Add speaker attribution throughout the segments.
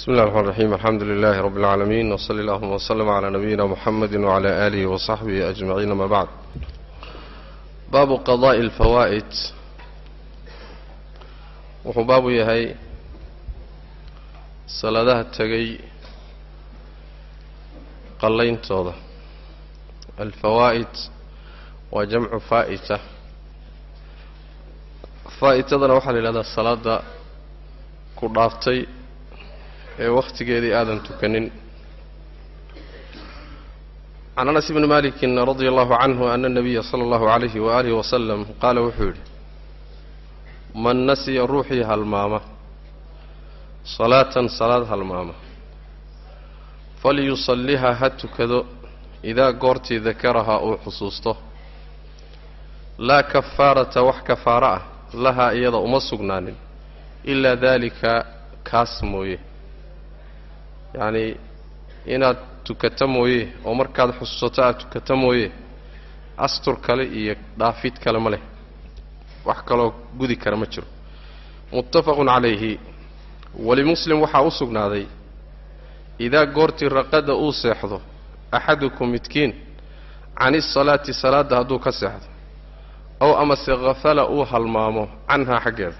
Speaker 1: بسم الله الرحمن الرحيم الحمد لله رب العالمين وصلى اللهم وسلم على نبينا محمد وعلى آله وصحبه أجمعين ما بعد باب قضاء الفوائد wuxuu baabu yahay salaadaha tegay qallayntooda alfawaa'id waa jamcu faa'ita faa'itadana waxaa la yidhahdaa salaada ku dhaaftay ee wakhtigeedii aadan tukanin. Can anas bni malikin radia allahu canhu ana nabiya sala allahu calayhi waaalihi wasalam qaala wuxuu yidhi man nasiya ruuxii halmaama salaatan salaad halmaama falyusalliha ha tukado idaa goortii dakarahaa uu xusuusto. Laa kafaarata wax kafaaro ah lahaa iyada uma sugnaanin ilaa daalika kaas mooye yacnii inaad tukato mooye oo markaad xusuusato aad tukato mooye astur kale iyo dhaafid kale ma leh. Wax kaloo gudi kara ma jiro. Muttafaqun calayhi. Walimuslim waxaa u sugnaaday idaa goortii raqada uu seexdo axadukum midkiin can isalaati salaadda hadduu ka seexdo ow amase khafala uu halmaamo canhaa xaggeeda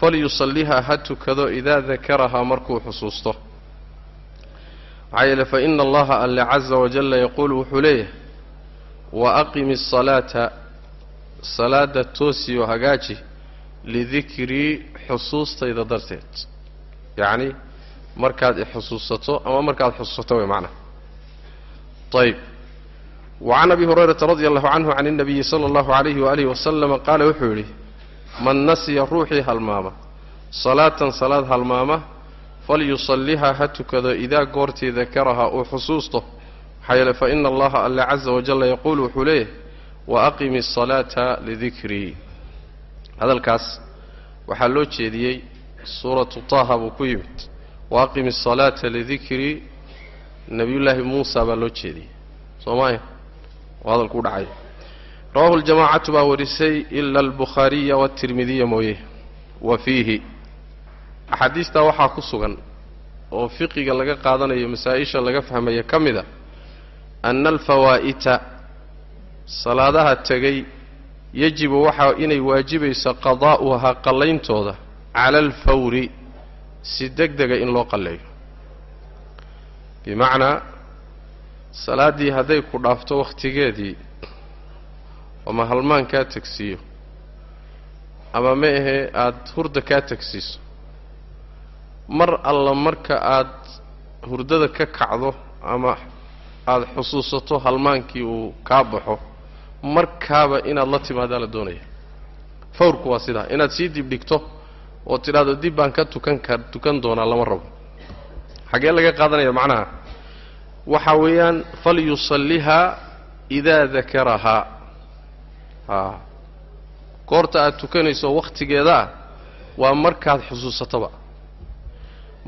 Speaker 1: falyusallihaa ha tukado idaa dakarahaa markuu xusuusto maxaa yeele fa ina allaha alle caza wajalla yaquulu wuxuu leeyahay wa aqimi asalaata salaada toosiyo hagaaji lidikrii xusuustayda darteed. Yacni markaad ixusuusato ama markaad xusuusato way macnaha ayb wa can abi hurayrata radi allahu canhu can اnabiyi sala allahu alayhi waalihi wasalama qaala wuxuu yidhi man nasiya ruuxii halmaama salaatan salaad halmaama falyusallihaa ha tukado idaa goortii dakarahaa uu xusuusto. Maxaa yeele fa ina allaha alle caza wajalla yaquulu wuxuu leeyahay wa aqimi asalaata lidikrii hadalkaas waxaa loo jeediyey suuratu taaha buu ku yimid. Wa aqimi asalaata lidikrii nebiyullaahi muusa baa loo jeediyey. Soo maaya oo hadalku u dhacay. Rawahu ljamaacatu baa warisay ila albukhaariya waatirmidiya mooye. Wa fiihi axaadiistaa waxaa ku sugan oo fiqiga laga qaadanayo masaa-isha laga fahmaya ka mid a ana alfawaa'ita salaadaha tegay yajibu waxaa inay waajibayso qadaa'uhaa qallayntooda cala alfawri si deg dega in loo qalleeyo. Bimacnaa salaaddii hadday ku dhaafto wakhtigeedii ama halmaan kaa tegsiiyo ama ma ahee aada hurda kaa tegsiiso mar alla marka aad hurdada ka kacdo ama aada xusuusato halmaankii uu kaa baxo markaaba inaad la timaadaa la doonaya. Fawrku waa sidaa. Inaad sii dib dhigto oo tidhaahdo dib baan ka tukan ka tukan doonaa lama rabo. Xaggee laga qaadanaya macnaha waxa weeyaan falyusallihaa idaa dakarahaa haa. Goorta aad tukanayso wakhtigeedaa waa markaad xusuusatoba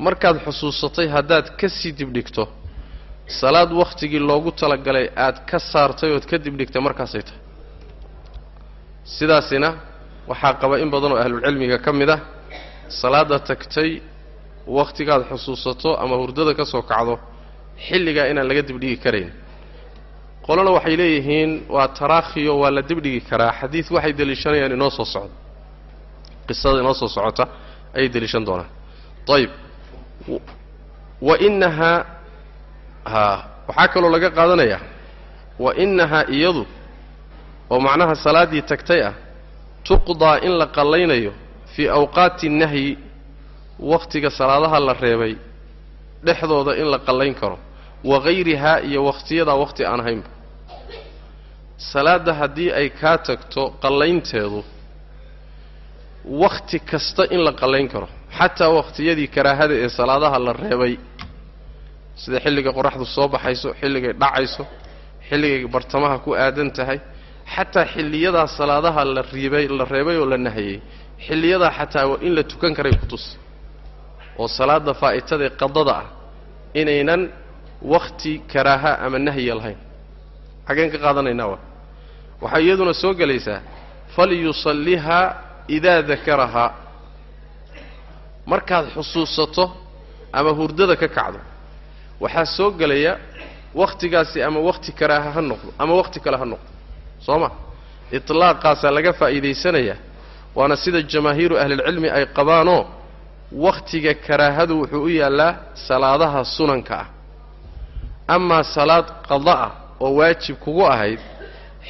Speaker 1: markaad xusuusatay haddaad ka sii dibdhigto salaad wakhtigii loogu talagalay aad ka saartay ood ka dibdhigtay markaasay tahay. Sidaasina waxaa qaba in badan oo ahlulcilmiga ka mid ah salaadda tagtay wakhtigaad xusuusato ama hurdada ka soo kacdo xilligaa inaan laga dibdhigi karayn. Qolana waxay leeyihiin waa taraakhiyo waa la dibdhigi karaa. Xadiid waxay deliishanayaan inoo soo socdo. Qisada inoo soo socota ayay deliishan doonaan. Ayib wa inahaa haa waxaa kaloo laga qaadanayaa wa innahaa iyadu oo macnaha salaaddii tagtay ah tuqdaa in la qallaynayo fii awqaati nahyi wakhtiga salaadaha la reebay dhexdooda in la qallayn karo wa hayrihaa iyo wakhtiyadaa wakhti aan ahaynba salaadda haddii ay kaa tagto qallaynteedu wakhti kasta in la qallayn karo xataa wakhtiyadii karaahada ee salaadaha la reebay sida xilliga qoraxdu soo baxayso xilligay dhacayso xilligay bartamaha ku aadan tahay xataa xilliyadaa salaadaha la riibay la reebay oo la nahayey xilliyadaa xataa in la tukan karay kutusi oo salaada faa'itadae qadada ah inaynan wakhti karaaha ama nahya lahayn. Xaggeen ka qaadanaynaa wa waxaa iyaduna soo gelaysaa falyusallihaa idaa dakarahaa markaad xusuusato ama hurdada ka kacdo waxaa soo gelaya wakhtigaasi ama wakhti karaaha ha noqdo ama wakhti kale ha noqdo. Soo ma? Itlaaqaasaa laga faa'iidaysanayaa waana sida jamaahiiru ahlilcilmi ay qabaanoo wakhtiga karaahadu wuxuu u yaallaa salaadaha sunanka ah. Amaa salaad qada ah oo waajib kugu ahayd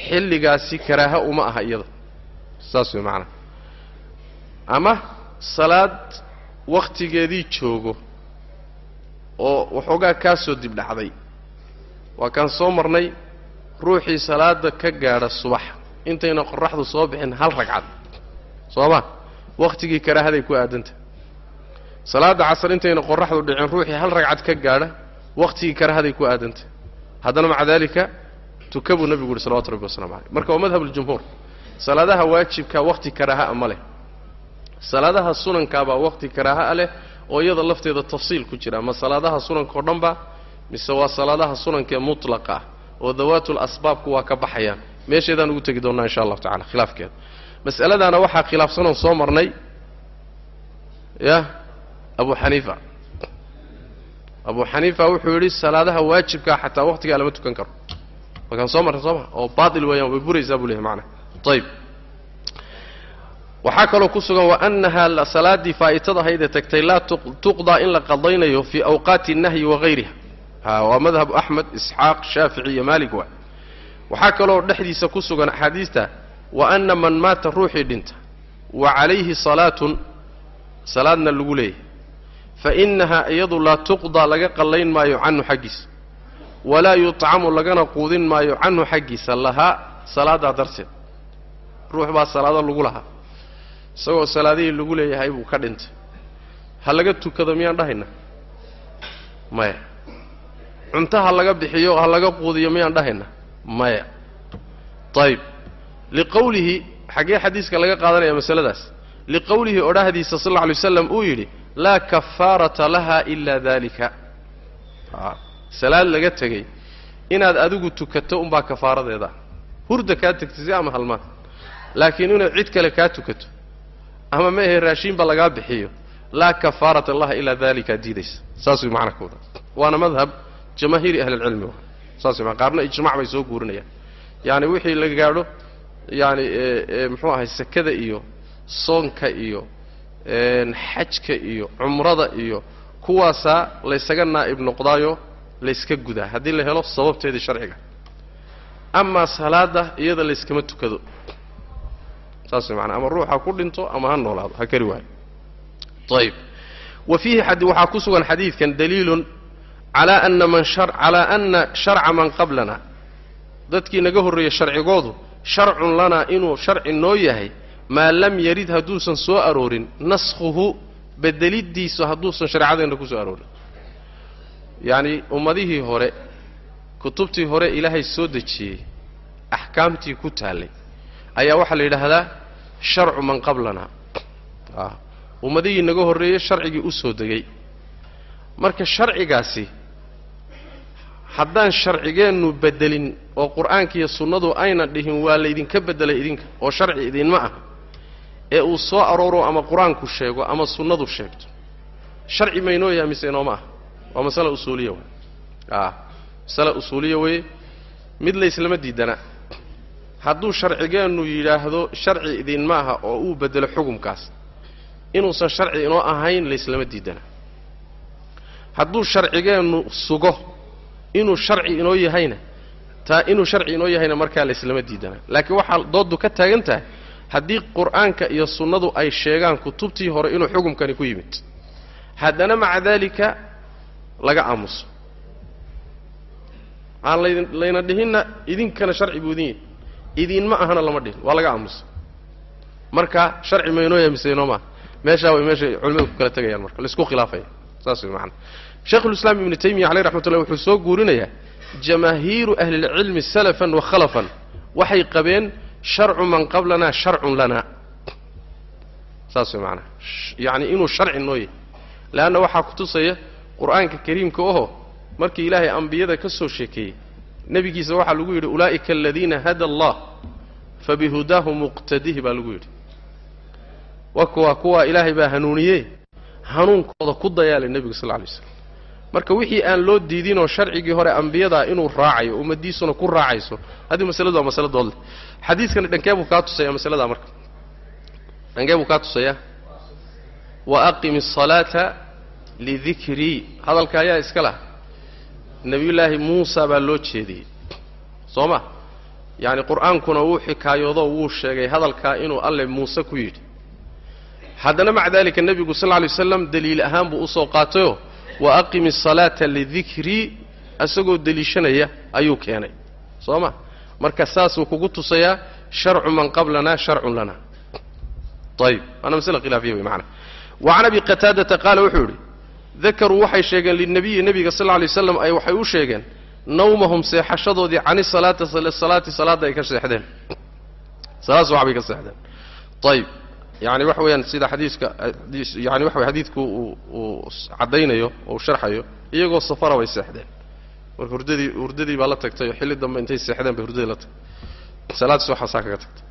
Speaker 1: xilligaasi karaaha uma aha iyada. Saas way macanaha ama salaad wakhtigeedii joogo oo waxoogaa kaa soo dibdhacday waa kaan soo marnay ruuxii salaada ka gaadha subax. Intayna qorraxdu soo bixin hal ragcad. Soo ma wakhtigii karaahaday ku aadanta. Salaadda casar intayna qorraxdu dhicin ruuxii hal ragcad ka gaadha wakhtigii karaahaday ku aadanta. Haddana maca daalika tuka buu yuhi salawatu rabbi waslamu caleyh marka waa madhab uljumhuur salaadaha waajibka wakhti karaaha'a ma leh salaadaha sunankaabaa wakhti karaaha'a leh oo iyada lafteeda tafsiil ku jira ama salaadaha sunanka oo dhan ba mise waa salaadaha sunanka ee mutlaqa ah oo dawaatul asbaabku waa ka baxayaan meesheedaan ugu tegi doonnaa insha allahu tacala khilaafkeeda. Mas'aladaana waxaa khilaafsanoon soo marnay yah abu xaniifa. Abu xaniifa wuxuu yidhi salaadaha waajibkaa xataa wakhtigaa lama tukan karo. Markaan soo marnay soo ma oo baatil weeyaan way buraysaa buu lehay macana ayib waxaa kaloo ku sugan wa annahaa salaaddii faa'itada ahaydee tagtay laa tuqdaa in la qadaynayo fii awqaati الnahyi wagayriha waa madhabu axmed isxaaq shaafici iyo maalik waa. Waxaa kaloo dhexdiisa ku sugan axaadiista wa anna man maata ruuxii dhinta wa calayhi salaatun salaadna lagu leeyahay fa innahaa iyadu laa tuqdaa laga qallayn maayo canhu xaggiisa walaa yutcamu lagana quudin maayo canhu xaggiisa lahaa salaaddaa darteed. Ruux baa salaado lagu lahaa isagoo salaadihii lagu leeyahay buu ka dhintay. Ha laga tukado miyaan dhahayna? Maya. Cunto ha laga bixiyo ha laga quudiyo miyaan dhahayna? Maya. Ayib liqowlihi xaggee xadiiska laga qaadanaya masaladaas. Liqowlihi odhahdiisa sal alla alay waslam uu yidhi laa kafaarata laha ilaa dalika salaad laga tegey. Inaad adigu tukato unbaa kafaaradeeda. Hurda kaa tegtay si ama halmaan. Laakiin inaad cid kale kaa tukato ama ma ahe raashiinba lagaa bixiyo. Laa kafaarata laha ilaa dalika diidaysa. Saas way macna ka wada waana madhab jamaahiiri ahli lcilmi wa saas way qaarna ijmac bay soo guurinayaan. Yaani wixii la gaadho yaani muxuu ahay sakada iyo soonka iyo xajka iyo cumrada iyo kuwaasaa laysaga naa'ib noqdaayo layska gudaa. Haddii la helo sababteedii sharciga. Amaa salaada iyada layskama tukado saas way maanaa ama ruux ha ku dhinto ama ha noolaado ha kari waayo. Ayib wa fiihi waxaa ku sugan xadiidkan daliilun calaa ana man calaa ana sharca man qablana. Dadkii naga horreeyey sharcigoodu sharcun lanaa inuu sharci noo yahay maa lam yarid hadduusan soo aroorin naskhuhu bedelidiisu hadduusan shareecadeenna ku soo aroorin. Yacni ummadihii hore kutubtii hore ilaahay soo dejiyey axkaamtii ku taallay ayaa waxaa la yidhaahdaa sharcu man qablana. Ummadihii naga horreeyey sharcigii u soo degay. Marka sharcigaasi haddaan sharcigeennu bedelin oo qur'aanka iyo sunnadu ayna dhihin waa laydinka beddelay idinka oo sharci idinma ah ee uu soo arooro ama qur'aanku sheego ama sunnadu sheegto. Sharci maynoo yahay mise inooma ah waa masale usuuliya wey a masale usuuliya weye mid layslama diidana hadduu sharcigeennu yidhaahdo sharci idinma aha oo uu bedelo xukumkaas. Inuusan sharci inoo ahayn layslama diidana. Hadduu sharcigeennu sugo inuu sharci inoo yahayna taa inuu sharci inoo yahayna markaa layslama diidana. Laakiin waxaa dooddu ka taagan tahay haddii qur'aanka iyo sunnadu ay sheegaan kutubtii hore inuu xukumkani ku yimid. Haddana maca daalika laga aamuso. Aan layna dhihinna idinkana sharci buu idin yahy idinma ahana lama dhihin waa laga aamuso marka sharci maynoo yahay mise inoo maaha. Meeshaa way meeshay culimadu ku kala tegayaan marka la isku khilaafaya. Saas way macanaa sheikhulislaam ibnu taymiya caleyh raxmat ullah wuxuu soo guurinayaa jamaahiiru ahlilcilmi salafan wa khalafan. Waxay qabeen sharcu man qablanaa sharcun lanaa saas way macanaha yacni inuu sharci noo yahay leanna waxaa ku tusaya qur'aanka kariimka oho markii ilaahay ambiyada ka soo sheekeeyey nebigiisa waxaa lagu yidhi ulaa'ika aladiina hada allah fabihudaahu muqtadihi baa lagu yidhi. Wa kuwa kuwaa ilaahay baa hanuuniyey hanuunkooda ku dayaalay nebigu sal lla lay slam marka wixii aan loo diidinoo sharcigii hore ambiyadaa inuu raacayo ummadiisuna ku raacayso haddii masaladu waa masalo doodleh xadiidkani dhankee buu kaa tusaya masaladaa marka. Dhankee buu kaa tusayaa. Wa aqimi asalaata lidikrii hadalka ayaa iska lah nebiyullaahi muusa baa loo jeediyey. Soo ma? Yacni qur'aankuna wuu xikaayoodo wuu sheegay hadalkaa inuu alle muuse ku yidhi. Haddana maca daalika nebigu sal lla lay waslam deliil ahaan buu u soo qaatayoo wa aqimi asalaata lidikrii isagoo deliishanaya ayuu keenay. Soo ma? Marka saasuu kugu tusayaa sharcu man qablanaa sharcun lana. Ayib waana masle khilaafiya wey maana wa can abi qataadata qaala wuxuu yidhi dakaruu waxay sheegeen lilnabiyi nebiga sal lla lay waslam ay waxay u sheegeen nawmahum seexashadoodii cani salaati salaati salaadda ay ka seexdeen. Salaad subax bay ka seexdeen. Ayib yani waxa weeyaan sida xadiiska yani waxa wey xadiidku uu uu caddaynayo oo uu sharxayo iyagoo safara bay seexdeen. Marka hurdadii hurdadii baa la tagtay oo xilli dambe intay seexdeen bay hurdadii la tagtay. Salaad subaxaasaa kaga tagtay.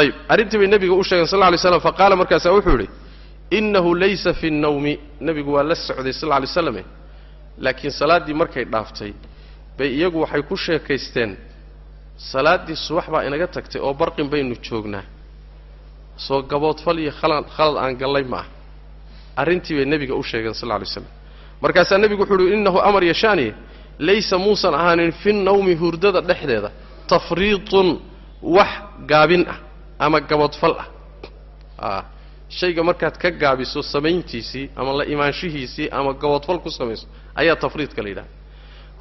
Speaker 1: Ayib arrintii bay nebiga u sheegeen sal lla lay slam faqaala markaasaa wuxuu yidhi innahu laysa fi nnawmi. Nebigu waa la socday sal lla lay slame laakiin salaaddii markay dhaaftay bay iyagu waxay ku sheekaysteen salaaddii subax baa inaga tagtay oo barqin baynu joognaa. Soo gaboodfal iyo khalad aan gallay ma ah. Arrintii bay nebiga u sheegeen sal lla lay slam markaasaa nebigu wuxuu uhi innahu amar yashaaniye laysa muusan ahaanin fi nnawmi hurdada dhexdeeda tafriitun wax gaabin ah ama gaboodfal ah. A shayga markaad ka gaabiso samayntiisii ama la imaanshihiisii ama gaboodfal ku samayso ayaa tafriidka la yidhaha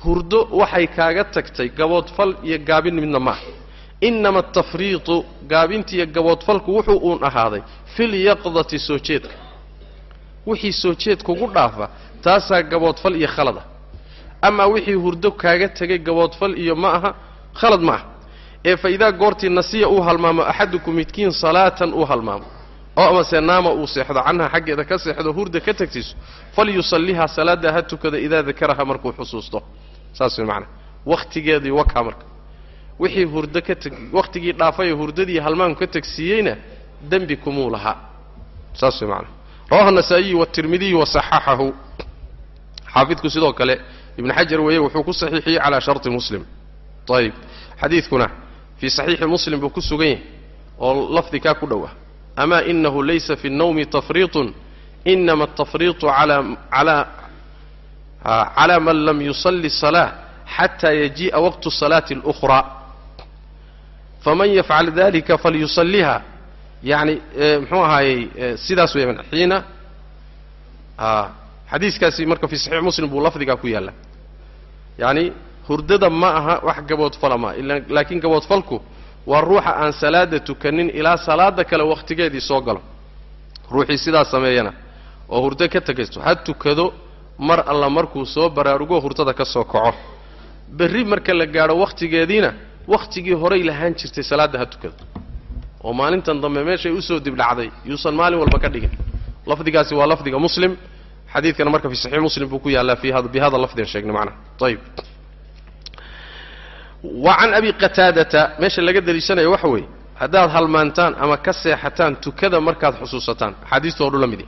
Speaker 1: hurdo waxay kaaga tagtay gaboodfal iyo gaabin midna maaha inama atafriitu gaabintiiyo gaboodfalku wuxuu uun ahaaday filyaqdati soo jeedka wixii soo jeed kugu dhaafa taasaa gaboodfal iyo khalad ah. Amaa wixii hurdo kaaga tegay gaboodfal iyo ma aha khalad ma aha. Ee fa idaa goortii nasiya uu halmaamo axadukum midkiin salaatan uu halmaamo oo amase naama uu seexdo canha xaggeeda ka seexdo hurda ka tagtiiso falyusallihaa salaaddaa ha tukada idaa dakaraha markuu xusuusto. Saas way macnaa. Wakhtigeedii wakaa marka. Wixii hurdo ka teg wakhtigii dhaafayoo hurdadii halmaanku ka tegsiiyeyna dembi kumuu lahaa. Saas way macnaa. Rawaha anasaa'iyu waatirmidiyu wasaxaxahu xaafidku sidoo kale ibnu xajar weeye wuxuu ku saxiixiyey calaa sharti muslim. Ayib xadiidkuna fii saxiixi muslim buu ku sugan yahay oo lafdi kaa ku dhow ah ama inahu laysa fi اnnawmi tafriiطun inama atafriiطu calى man lam yusalli الصalaaة xata yajiءa waqtu الصalaaةi اlأkhرى faman yafcal dalika falyusaliha yani mxuu ahaayey sidaas weeyaan xiina xadiiskaasi marka fii saxiix muslim buu lafdigaa ku yaalla yani hurdada ma aha wax gaboodfala ma laakiin gaboodfalku waa ruuxa aan salaada tukanin ilaa salaada kale wakhtigeedii soo galo. Ruuxii sidaas sameeyana oo hurdo ka tegaysto ha tukado mar alla markuu soo baraarugo hurdada ka soo kaco. Berri marka la gaadho wakhtigeediina wakhtigii horay lahaan jirtay salaadda ha tukado. Oo maalintan dambe meeshay u soo dibdhacday yuusan maalin walba ka dhigin. Lafdigaasi waa lafdiga muslim. Xadiidkana marka fi saxiix muslim buu ku yaallaa bi hada lafdigan sheegnay macnaha ayib wa can abi qataadata meesha laga deliishanayo waxa weeye haddaad halmaantaan ama ka seexataan tukada markaad xusuusataan. Axaadiistu o dhan la midi.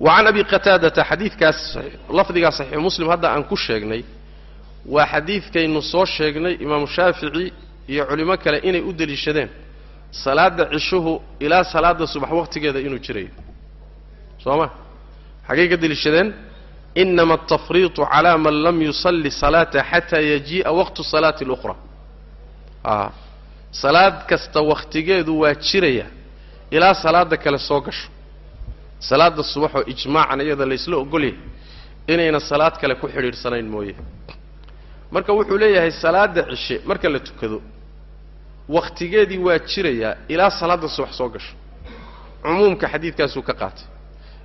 Speaker 1: Wa can abi qataadata xadiidkaas lafdigaa saxiix muslim hadda aan ku sheegnay waa xadiidkaynu soo sheegnay imaamu shaafici iyo culimo kale inay u deliishadeen salaadda cishuhu ilaa salaadda subax wakhtigeeda inuu jirayo soo ma? Xaggay ka deliishadeen? Inama altafriiطu calaa man lam yusalli salaata xataa yajii'a waqtu salaati اlukhra salaad kasta wakhtigeedu waa jiraya ilaa salaadda kale soo gasho. Salaadda subaxoo ijmaacan iyada laysla ogolyahay inayna salaad kale ku xidhiidhsanayn mooye. Marka wuxuu leeyahay salaadda cishe marka la tukado wakhtigeedii waa jirayaa ilaa salaadda subax soo gasho. Cumuumka xadiidkaasuu ka qaatay.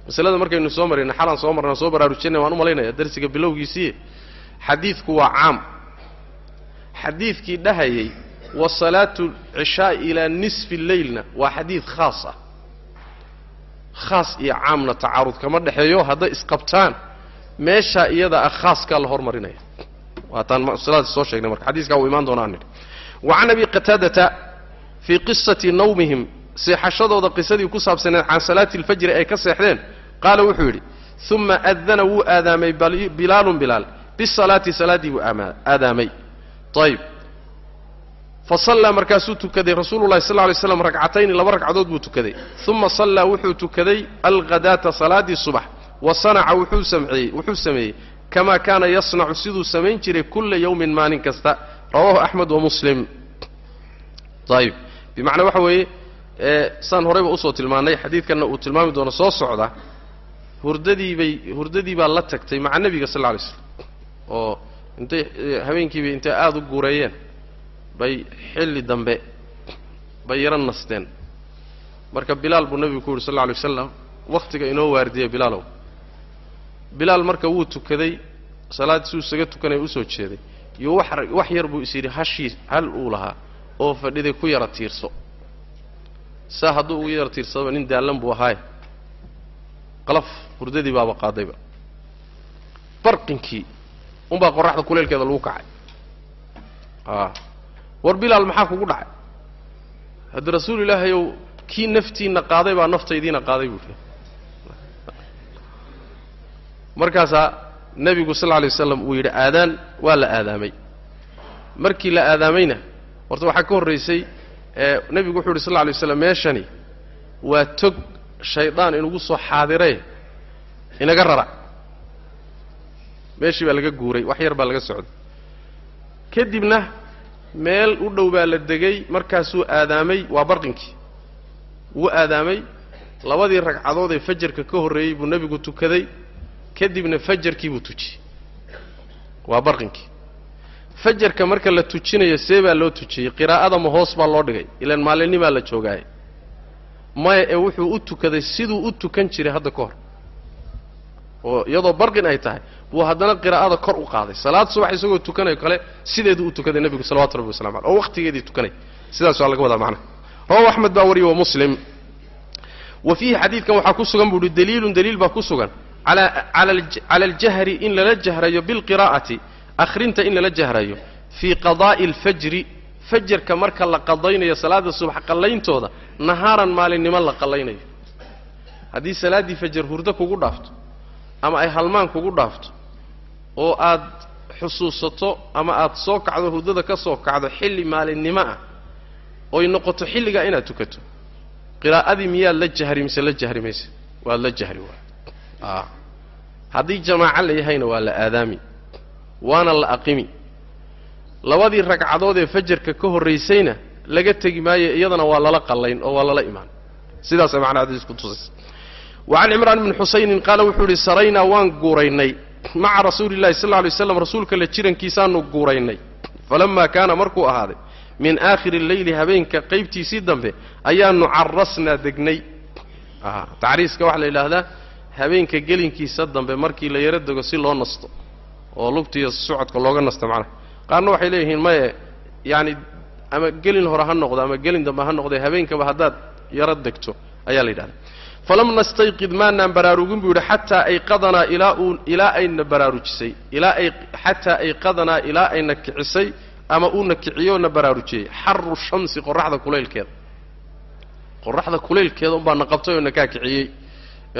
Speaker 1: Masalada markaynu soo marayna xalaan soo marna soo baraarujinay waan u malaynaya darsiga bilowgiisii xadiidku waa caam. Xadiidkii dhahayay wa salaatu cishaai ilaa nisfi leylna waa xadiid khaas ah. Khaas iyo caamna tacaarud kama dhexeeyo hadday isqabtaan meeshaa iyada ah khaaskaa la hormarinaya. Waataan masaladaas soo sheegnay marka xadiiskaa uu imaan doonaa nidhi. Wa can abi qataadata fii qisati nawmihim seexashadooda qisadii ku saabsaneed can salaati alfajri ay ka seexdeen qaala wuxuu yidhi uma adana wuu aadaamay bilaalun bilaal bisalaati salaaddii buu aadaamay. Ayib fa sallaa markaasuu tukaday rasuulu llahi sal ly slam ragcatayni laba ragcadood buu tukaday. Uma sallaa wuxuu tukaday alghadaata salaaddii subax wa sanaca wuxuu sameeyey. Kamaa kaana yasnacu siduu samayn jiray kulla yawmin maalin kasta. Rawaahu axmed wa muslim. Ayib bimacnaa waxa weeye saan horeyba u soo tilmaannay xadiidkanna uu tilmaami doono soo socda. Hurdadii bay hurdadii baa la tagtay maca nebiga sal lla alay slam oo intay habeenkiibay intay aada u guureeyeen bay xilli dambe bay yaro nasteen. Marka bilaal buu nebigu ku yidhi sal lla alay wasalam wakhtiga inoo waardiya bilaalow bilaal marka wuu tukaday salaad suu isaga tukanaya u soo jeeday. Iyo wax yar buu is yidhi hashii hal uu lahaa oo fadhiday ku yara tiirso. Saa hadduu ugu yara tiirsadaba nin daallan buu ahaaye. Qalaf hurdadii baaba qaadayba. Barqinkii unbaa qorraxda kuleelkeeda lagu kacay war bilaal maxaa kugu dhacay? Haddii rasuul ilaahayow kii naftiinna qaaday baa naftaydiina qaaday buuhi markaasaa nebigu sal lla lay waslam uu yidhi aadaan waa la aadaamay. Markii la aadaamayna horta waxaa ka horraysay nebigu wuxuu yidhi sal lla lay waslam meeshani waa tog shaydaan inugu soo xaadiree inaga rara. Meeshii baa laga guuray wax yar baa laga socday. Kadibna meel u dhow baa la degay markaasuu aadaamay waa barqinkii. Wuu aadaamay labadii ragcadood ee fajarka ka horreeyey buu nebigu tukaday kadibna fajarkii buu tujiyey. Waa barqinkii. Fajarka marka la tujinayo see baa loo tujiyey. Qiraa'ada ma hoos baa loo dhigay. Ilaan maalinnimaa la joogaaye. Maya ee wuxuu u tukaday siduu u tukan jiray hadda ka hor oo iyadoo barqin ay tahay buu haddana qiraa'ada kor u qaaday. Salaad subax isagoo tukanayo kale sideeduu u tukaday nebigu salawatu rabbi waslamu aleh oo wakhtigeedii tukanay. Sidaas waa laga wadaa macnaha rawahu axmed baa wariyey wa muslim. Wa fiihi xadiidkan waxaa ku sugan buu uhi daliilun daliil baa ku sugan. Cala aljahri in lala jahrayo bilqiraa'ati akhrinta in lala jahrayo fii qadaa'i alfajri fajarka marka la qadaynayo salaadda subax qallayntooda nahaaran maalinimo la qallaynayo. Haddii salaaddii fajar hurdo kugu dhaafto ama ay halmaan kugu dhaafto oo aad xusuusato ama aad soo kacdo hurdada ka soo kacdo xilli maalinnimo ah oy noqoto xilligaa inaad tukato. Qiraa'adii miyaad la jahri mise la jahri mayse? Waad la jahri waay. A haddii jamaaco la yahayna waa la aadaami waana la aqimi. Labadii ragcadood ee fajarka ka horraysayna laga tegi maayo iyadana waa lala qallayn oo waa lala imaan. Sidaasay macnaa xadiisku tusaysa wa can cimraan bni xusaynin qaala wuxuu yidhi saraynaa waan guuraynay. Maca rasuuli llahi sal lla alay slam rasuulka la jirankiisaanu guuraynay. Falammaa kaana markuu ahaaday min aakhiri alleyli habeenka qaybtiisii dambe ayaanu carasnaa degnay. Tacriiska waxaa la yidhaahdaa habeenka gelinkiisa dambe markii la yaro dego si loo nasto oo lugtiiyo socodka looga nasto macnaha. Qaarna waxay leeyihiin maye yacani ama gelin hore ha noqdo ama gelin dambe ha noqdee habeenkaba haddaad yaro degto ayaa la yidhahdaa falam nastayqid maanaan baraarugin buu yidhi xataa ayqadanaa ilaa uu ilaa ayna baraarujisay ilaa ay xataa ayqadanaa ilaa ayna kicisay ama uuna kiciyoona baraarujiyey xaru shamsi qoraxda kulaylkeeda qoraxda kulaylkeeda unbaa na qabtay oo na kaa kiciyey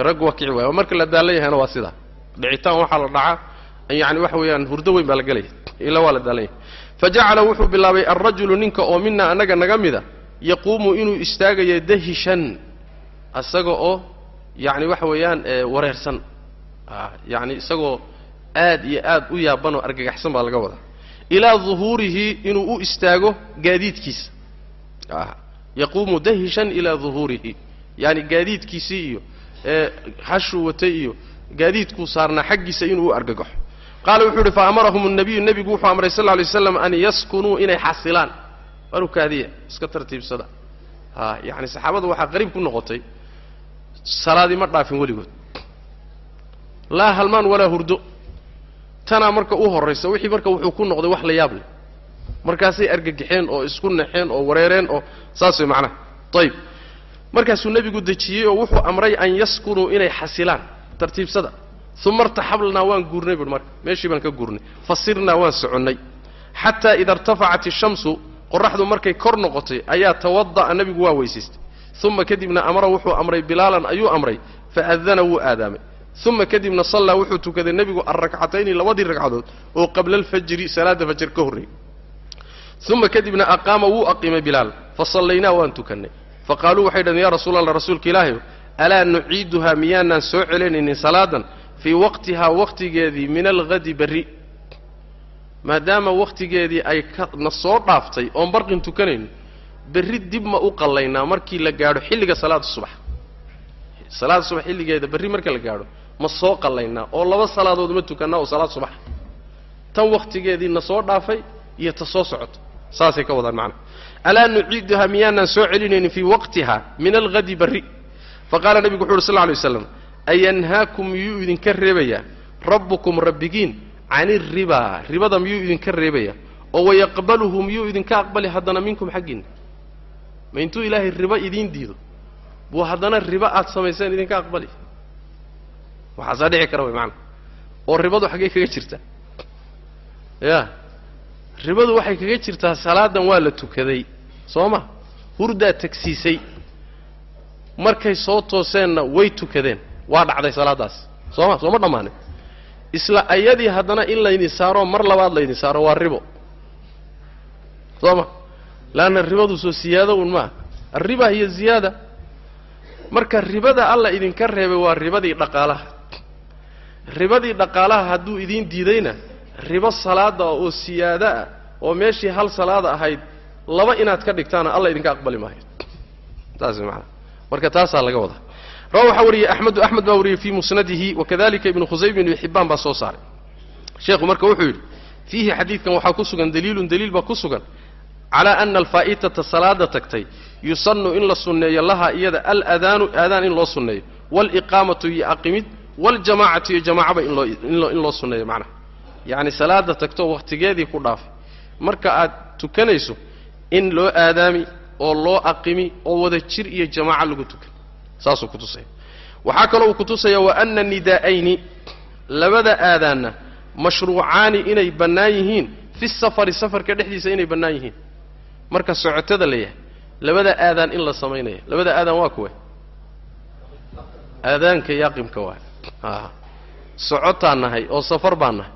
Speaker 1: raggu waa kici waaya marka la daallan yahayna waa sidaa dhicitaan waxaa la dhacaa yacni waxa weeyaan hurdo weyn baa la gelaya ilaa waa la daallan yahay fa jacala wuxuu bilaabay alrajulu ninka oo mina annaga naga mida yaquumu inuu istaagayo dahishan isaga oo yacni waxa weeyaan wareersan. Yacni isagoo aad iyo aad u yaaban oo argagaxsan baa laga wadaa. Ilaa duhuurihi inuu u istaago gaadiidkiisa. Yaquumu dahishan ilaa duhuurihi yaani gaadiidkiisii iyo hashuu watay iyo gaadiidkuu saarnaa xaggiisa inuu u argagaxo. Qaala wuxuu uhi fa amarahum الnabiyu nebigu wuxuu amray sal ly slam an yaskunuu inay xasilaan. Waru kaadiya iska tartiibsada. A yani saxaabada waxaa qariib ku noqotay salaadii ma dhaafin weligood. Laa halmaan walaa hurdo. Tanaa marka u horraysa wixii marka wuxuu ku noqday wax la yaab leh. Markaasay argagixeen oo isku naxeen oo wareereen oo saas way macnaha ayib markaasuu nebigu dejiyey oo wuxuu amray an yaskunuu inay xasilaan. Tartiibsada uma irtaxablnaa waan guurnay buuhi marka. Meeshii baan ka guurnay. Fasirnaa waan soconnay. Xataa ida irtafacat ishamsu qoraxdu markay kor noqotay ayaa tawada'a nebigu waa weysaystay uma kadibna amara wuxuu amray bilaalan ayuu amray faadana wuu aadaamay uma kadibna sallaa wuxuu tukaday nebigu alrakcatayni labadii ragcadood oo qabla alfajri salaada fajar ka horreeyey uma kadibna aqaama wuu aqimay bilaal fasallaynaa waan tukannay faqaaluu waxay dhaheen ya rasuula allah rasuulka ilaahayo alaa nuciiduhaa miyaanaan soo celinaynin salaadan fii waqtihaa waqtigeedii min alhadi berri maadaama wakhtigeedii ay ka na soo dhaaftay oon barqin tukanayno berri dib ma u qallaynaa markii la gaadho xilliga salaada subax. Salaada subax xilligeeda berri marka la gaadho ma soo qallaynaa oo laba salaadood ma tukannaa oo salaad subax. Tan wakhtigeedii na soo dhaafay iyo ta soo socoto. Saasay ka wadaan macnaha alaa nuciiduhaa miyaanaan soo celinaynin fii waqtiha min alhadi berri. Faqaala nebigu wuxu uhi lla lay waslam ayanhaakum miyuu idinka reebayaa rabbukum rabbigiin can iribaa ribada miyuu idinka reebayaa oo wayaqbaluhu miyuu idinka aqbali haddana minkum xaggiinna ma intuu ilaahay ribo idiin diido buu haddana ribo aad samayseen idinka aqbali. Waxaasaa dhici kara way macanaa oo ribadu xaggay kaga jirtaa? Ya ribadu waxay kaga jirtaa salaadan waa la tukaday. Soo ma? Hurdaa tagsiisay. Markay soo tooseenna way tukadeen. Waa dhacday salaaddaasi soo ma? Soo ma dhammaanin isla ayadii haddana in laydin saaroo mar labaad laydin saaro waa ribo. Soo ma laanna ribadu soo siyaado un maaha arriba hiyo ziyaada marka ribada alla idinka reebay waa ribadii dhaqaalaha. Ribadii dhaqaalaha hadduu idiin diidayna ribo salaada oo siyaado ah oo meeshii hal salaada ahayd laba inaad ka dhigtaana alla idinka aqbali maayo. Saas maanaa marka taasaa laga wadaa. Rawa waxaa wariyey axmedu axmed baa wariyey fii musnadihi wakadalika ibnu khusayma ibnu xibbaan baa soo saaray. Sheekhu marka wuxuu yidhi fiihi xadiidkan waxaa ku sugan daliilun daliil baa ku sugan calaa ana alfaa'itata salaada tagtay yusannu in la sunneeyo laha iyada aladaanu aadaan in loo sunneeyo waaliqaamatu iyo aqimid waljamaacatu iyo jamaacaba in loo sunneeyo macnaha. Yacni salaada tagto wakhtigeedii ku dhaafay. Marka aad tukanayso in loo aadaami oo loo aqimi oo wada jir iyo jamaaco lagu tukan. Saasuu ku tusaya. Waxaa kaloo uu ku tusaya wa ana nidaa'ayni labada aadaanna mashruucaani inay bannaan yihiin fi safari safarka dhexdiisa inay bannaan yihiin marka socotada la yahay labada aadaan in la samaynaya labada aadaan waa kuwe? Aadaanka iyo aqimka waay. A socotaan nahay oo safar baan nahay.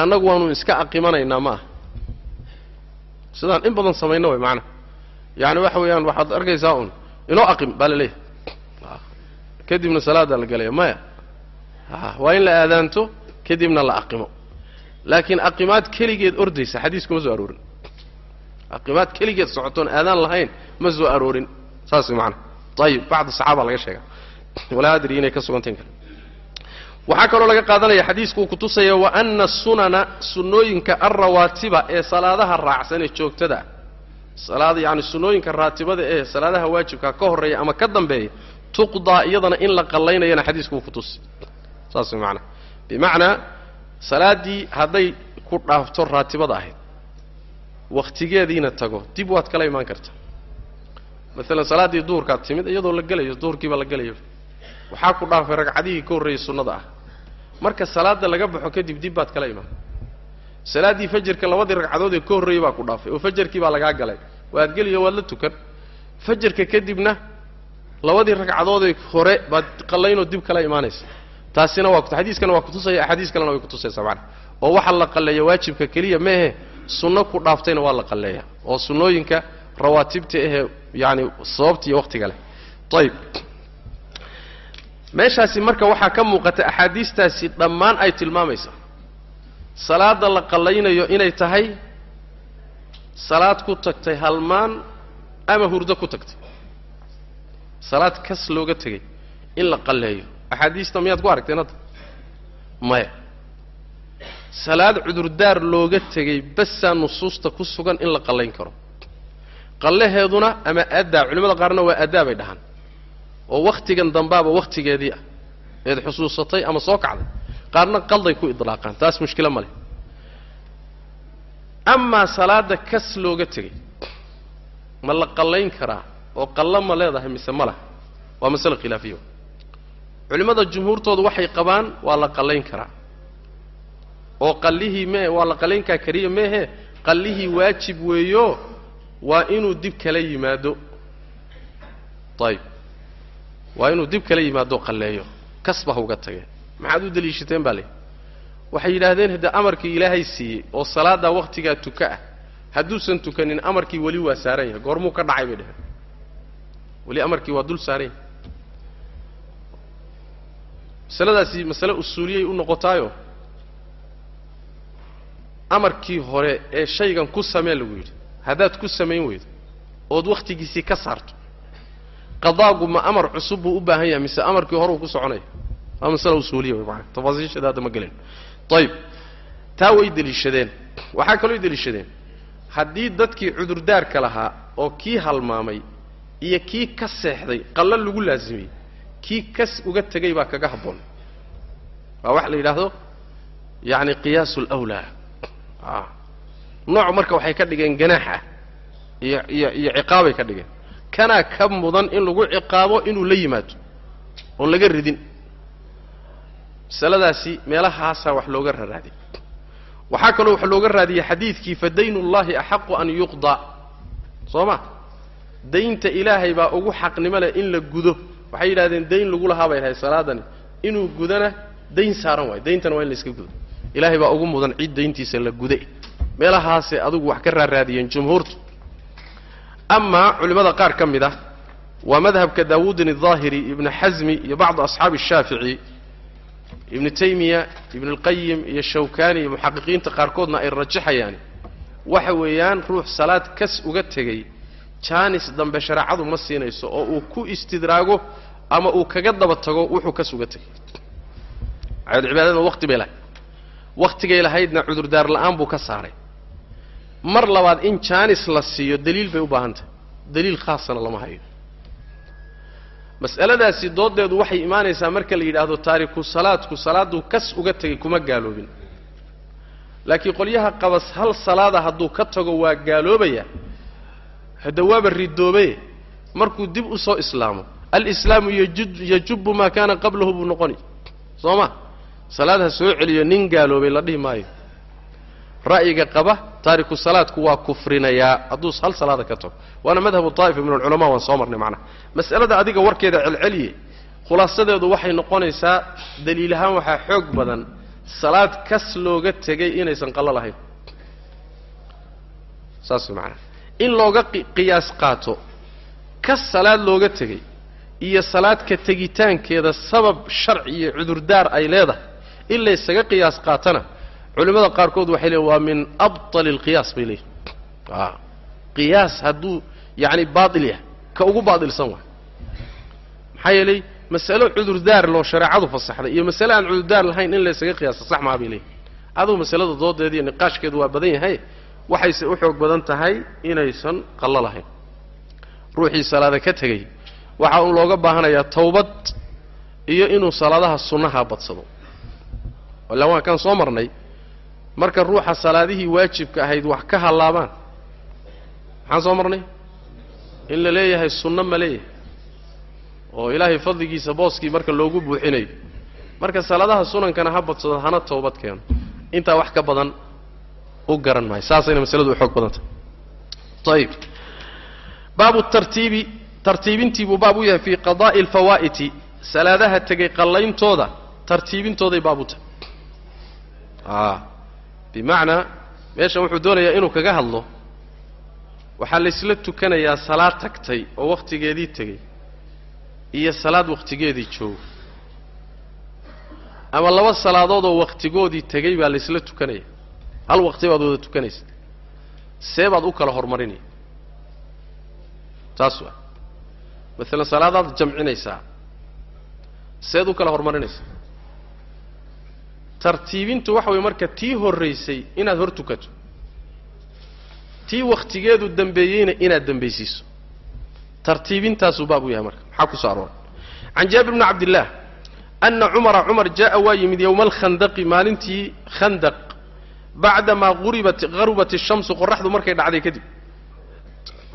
Speaker 1: Annagu waanu iska aqimanaynaa ma aha sidaan in badan samayno way macanaa yaani waxa weeyaan waxaad arkaysaa un inoo aqim baa la leeyahay. Kadibna salaadaa la gelaya maya. Waa in la aadaanto kadibna la aqimo. Laakiin aqimaad keligeed ordaysa xadiisku ma soo aroorin aqimaad keligeed socotoon aadaan lahayn ma soo aroorin. Saas macanaa ayib bacd saxaaba laga sheega walaa adri inay ka sugantayn kale waxaa kaloo laga qaadanaya xadiisku uu kutusaya wa ana sunana sunnooyinka alrawaatiba ee salaadaha raacsan ee joogtada salaad yacni sunnooyinka raatibada ee salaadaha waajibka ka horreeya ama ka dambeeya tuqdaa iyadana in la qallaynayana xadiisku uu kutusi saas way macanaha bimacnaa salaaddii hadday ku dhaafto raatibada ahayd wakhtigeediina tago dib waad kala imaan kartaa maalan salaaddii duhurkaad timid iyadoo la gelayo duhurkiiba la gelayo. Waxaa ku dhaafay ragcadihii ka horreeyey sunnada ah. Marka salaada laga baxo kadib dib baad kala imaan. Salaaddii fajarka labadii ragcadood ee ka horreeyey baa ku dhaafay oo fajarkii baa lagaa galay. Waad geliyo waad la tukan. Fajarka kadibna labadii ragcadoodee hore baad qallaynoo dib kala imaanaysa. Taasina waa xadiiskana waa kutusaya axaadiis kalena way kutusaysaa macana oo waxaa la qalleeya waajibka keliya maehe sunno ku dhaaftayna waa la qalleeya oo sunnooyinka rawaatibta ahee yaani sababta iyo wakhtiga leh. Ayib meeshaasi marka waxaa ka muuqata axaadiistaasi dhammaan ay tilmaamaysaa. Salaada la qallaynayo inay tahay salaad ku tagtay halmaan ama hurdo ku tagtay. Salaad kas looga tegay in la qalleeyo. Axaadiista miyaad ku aragteen hadda? Maya salaad cudurdaar looga tegay basaa nusuusta ku sugan in la qallayn karo. Qallaheeduna ama addaa culimmada qaarna waa addaa bay dhahaan. Oo wakhtigan dambaaba wakhtigeedii ah eed xusuusatay ama soo kacday qaarna qalday ku idlaaqaan taas mushkilo ma leh. Amaa salaada kas looga tegay ma la qallayn karaa oo qallo ma leedahay mise ma laha waa masale khilaafiya culimmada jumhuurtoodu waxay qabaan waa la qallayn karaa oo qallihii mee waa la qallaynkaa keliya meehe qallihii waajib weeyo waa inuu dib kala yimaado. Ayib waa inuu dib kala yimaado qalleeyo. Kasba ha uga tageen. Maxaad u deliishateen baa leeyi waxay yidhaahdeen haddee amarkii ilaahay siiyey oo salaaddaa wakhtigaa tuka ah hadduusan tukanin amarkii weli waa saaran yahay goormuu ka dhacay bay dheheen weli amarkii waa dul saaran yahay masaladaasi masale usuuliyay u noqotaayo amarkii hore ee shaygan ku samee lagu yidhi haddaad ku samayn weydo ood wakhtigiisii ka saarto. Qadaagu ma amar cusub buu u baahan yahay mise amarkii hore uu ku soconaya? Waa masale usuuliya wey maana tafaasiisheeda hadda ma gelin ayib taa way deliishadeen. Waxaa kaloo deliishadeen. Haddii dadkii cudurdaarka lahaa oo kii halmaamay iyo kii ka seexday qallo lagu laasimiyey kii kas uga tegay baa kaga habboon. Waa waxa la yidhaahdo yacni qiyaasu alawlaa a nooc marka waxay ka dhigeen ganaax ah iyo iyo iyo ciqaabay ka dhigeen. Kanaa ka mudan in lagu ciqaabo inuu la yimaado. Oon laga ridin. Masaladaasi meelahaasaa wax looga raraadiy waxaa kaloo wax looga raadiyey xadiidkii fa daynu llahi axaqu an yuqda. Soo ma? Daynta ilaahay baa ugu xaqnimo leh in la gudo. Waxay yidhahdeen dayn lagu lahaa bay lahay salaadani. Inuu gudana dayn saaran waayo dayntana waa in la iska gudo ilaahay baa ugu mudan cid dayntiisa la gude meelahaasay adugu wax ka raaraadiyeen jumhuurtu amaa culimmada qaar ka mid ah waa madhabka daawuudin الظaahiri ibnu xasmi iyo bacdu asxaabi الshaafici ibnu taymiya ibnu اlqayim iyo shawkani iyo muxaqiqiinta qaarkoodna ay rajaxayaan waxa weeyaan ruux salaad kas uga tegey jaanis dambe shareecadu ma siinayso oo uu ku istidraago ama uu kaga daba tago wuxuu kas uga tegey cibaadada waqti bay lahayd wakhtigay lahaydna cudurdaar la'aan buu ka saaray. Mar labaad in jaanis la siiyo daliil bay u baahan tahay. Daliil khaasana lama hayo. Mas'aladaasi dooddeedu waxay imaanaysaa marka la yidhaahdo taariku salaadku salaaduu kas uga tegay kuma gaaloobin. Laakiin qolyaha qabas hal salaada hadduu ka tago waa gaaloobaya hadda waaba ridoobaye markuu dib u soo islaamo alislaamu yajubu maa kaana qablahu buu noqoni. Soo ma salaad ha soo celiyo nin gaaloobay la dhihi maayo. Ra'yiga qaba taariku salaadku waa kufrinayaa. Hadduu hal salaada ka tago. Waana madhabu daa'ifa min alculamaa waan soo marnay macnaha. Mas'alada adiga warkeeda celceliye khulaasadeedu waxay noqonaysaa daliil ahaan waxaa xoog badan salaad kas looga tegay inaysan qallo lahayn saas way macanaha in looga qiyaas qaato kas salaad looga tegey iyo salaadka tegitaankeeda sabab sharci iyo cudurdaar ay leedahay in laysaga qiyaas qaatana. Culimmada qaarkood waxay leeyiin waa min abtali alqiyaas bay leeyihiin qiyaas hadduu yacani baatil yahay. Ka ugu baatilsan waay maxaa yeelay masalo cudurdaar loo shareecadu fasaxday iyo masale aan cudurdaar lahayn in laysaga qiyaasa sax maha bay leeyihiin adugu masalada doodeeda iyo niqaashkeedu waa badan yahay waxayse u xoog badan tahay inaysan qallo lahayn ruuxii salaada ka tegey waxaa un looga baahanayaa tawbad iyo inuu salaadaha sunnaha badsado illa waan kaan soo marnay marka ruuxa salaadihii waajibka ahayd wax ka hallaabaan. Maxaan soo marnay? In la leeyahay sunno ma leeyahay oo ilaahay fadligiisa booskii marka loogu buuxinayo marka salaadaha sunankana ha badsado hana tawbad keeno. Intaa wax ka badan u garan maayo. Saasayna masaladu xoog badantah ayib baabu tartiibi tartiibintii buu baab u yahay fii qadaa'i alfawaa'iti. Salaadaha tegay qallayntooda tartiibintooday baab tahay bimacnaa meeshan wuxuu doonayaa inuu kaga hadlo. Waxaa laysla tukanayaa salaad tagtay oo wakhtigeedii tegey iyo salaad wakhtigeedii joogo. Ama laba salaadood oo wakhtigoodii tegey baa laysla tukanaya. Hal waqti baad wada tukanaysa see baad u kala horumarinaya taas waa. Maalan salaadaad jamcinaysaa. Seed u kala horumarinaysaa tartiibintu waxa weye marka tii horraysay inaad hor tukato. Tii wakhtigeedu dambeeyeyna inaad dambaysiiso. Tartiibintaasuu baab u yahay marka maxaa ku soo can jaabir bni cabdillaah ana cumara cumar jaa'a waa yimid yowma alkhandaqi maalintii khandaq bacdamaa uribat harubat ishamsu qoraxdu markay dhacday kadib.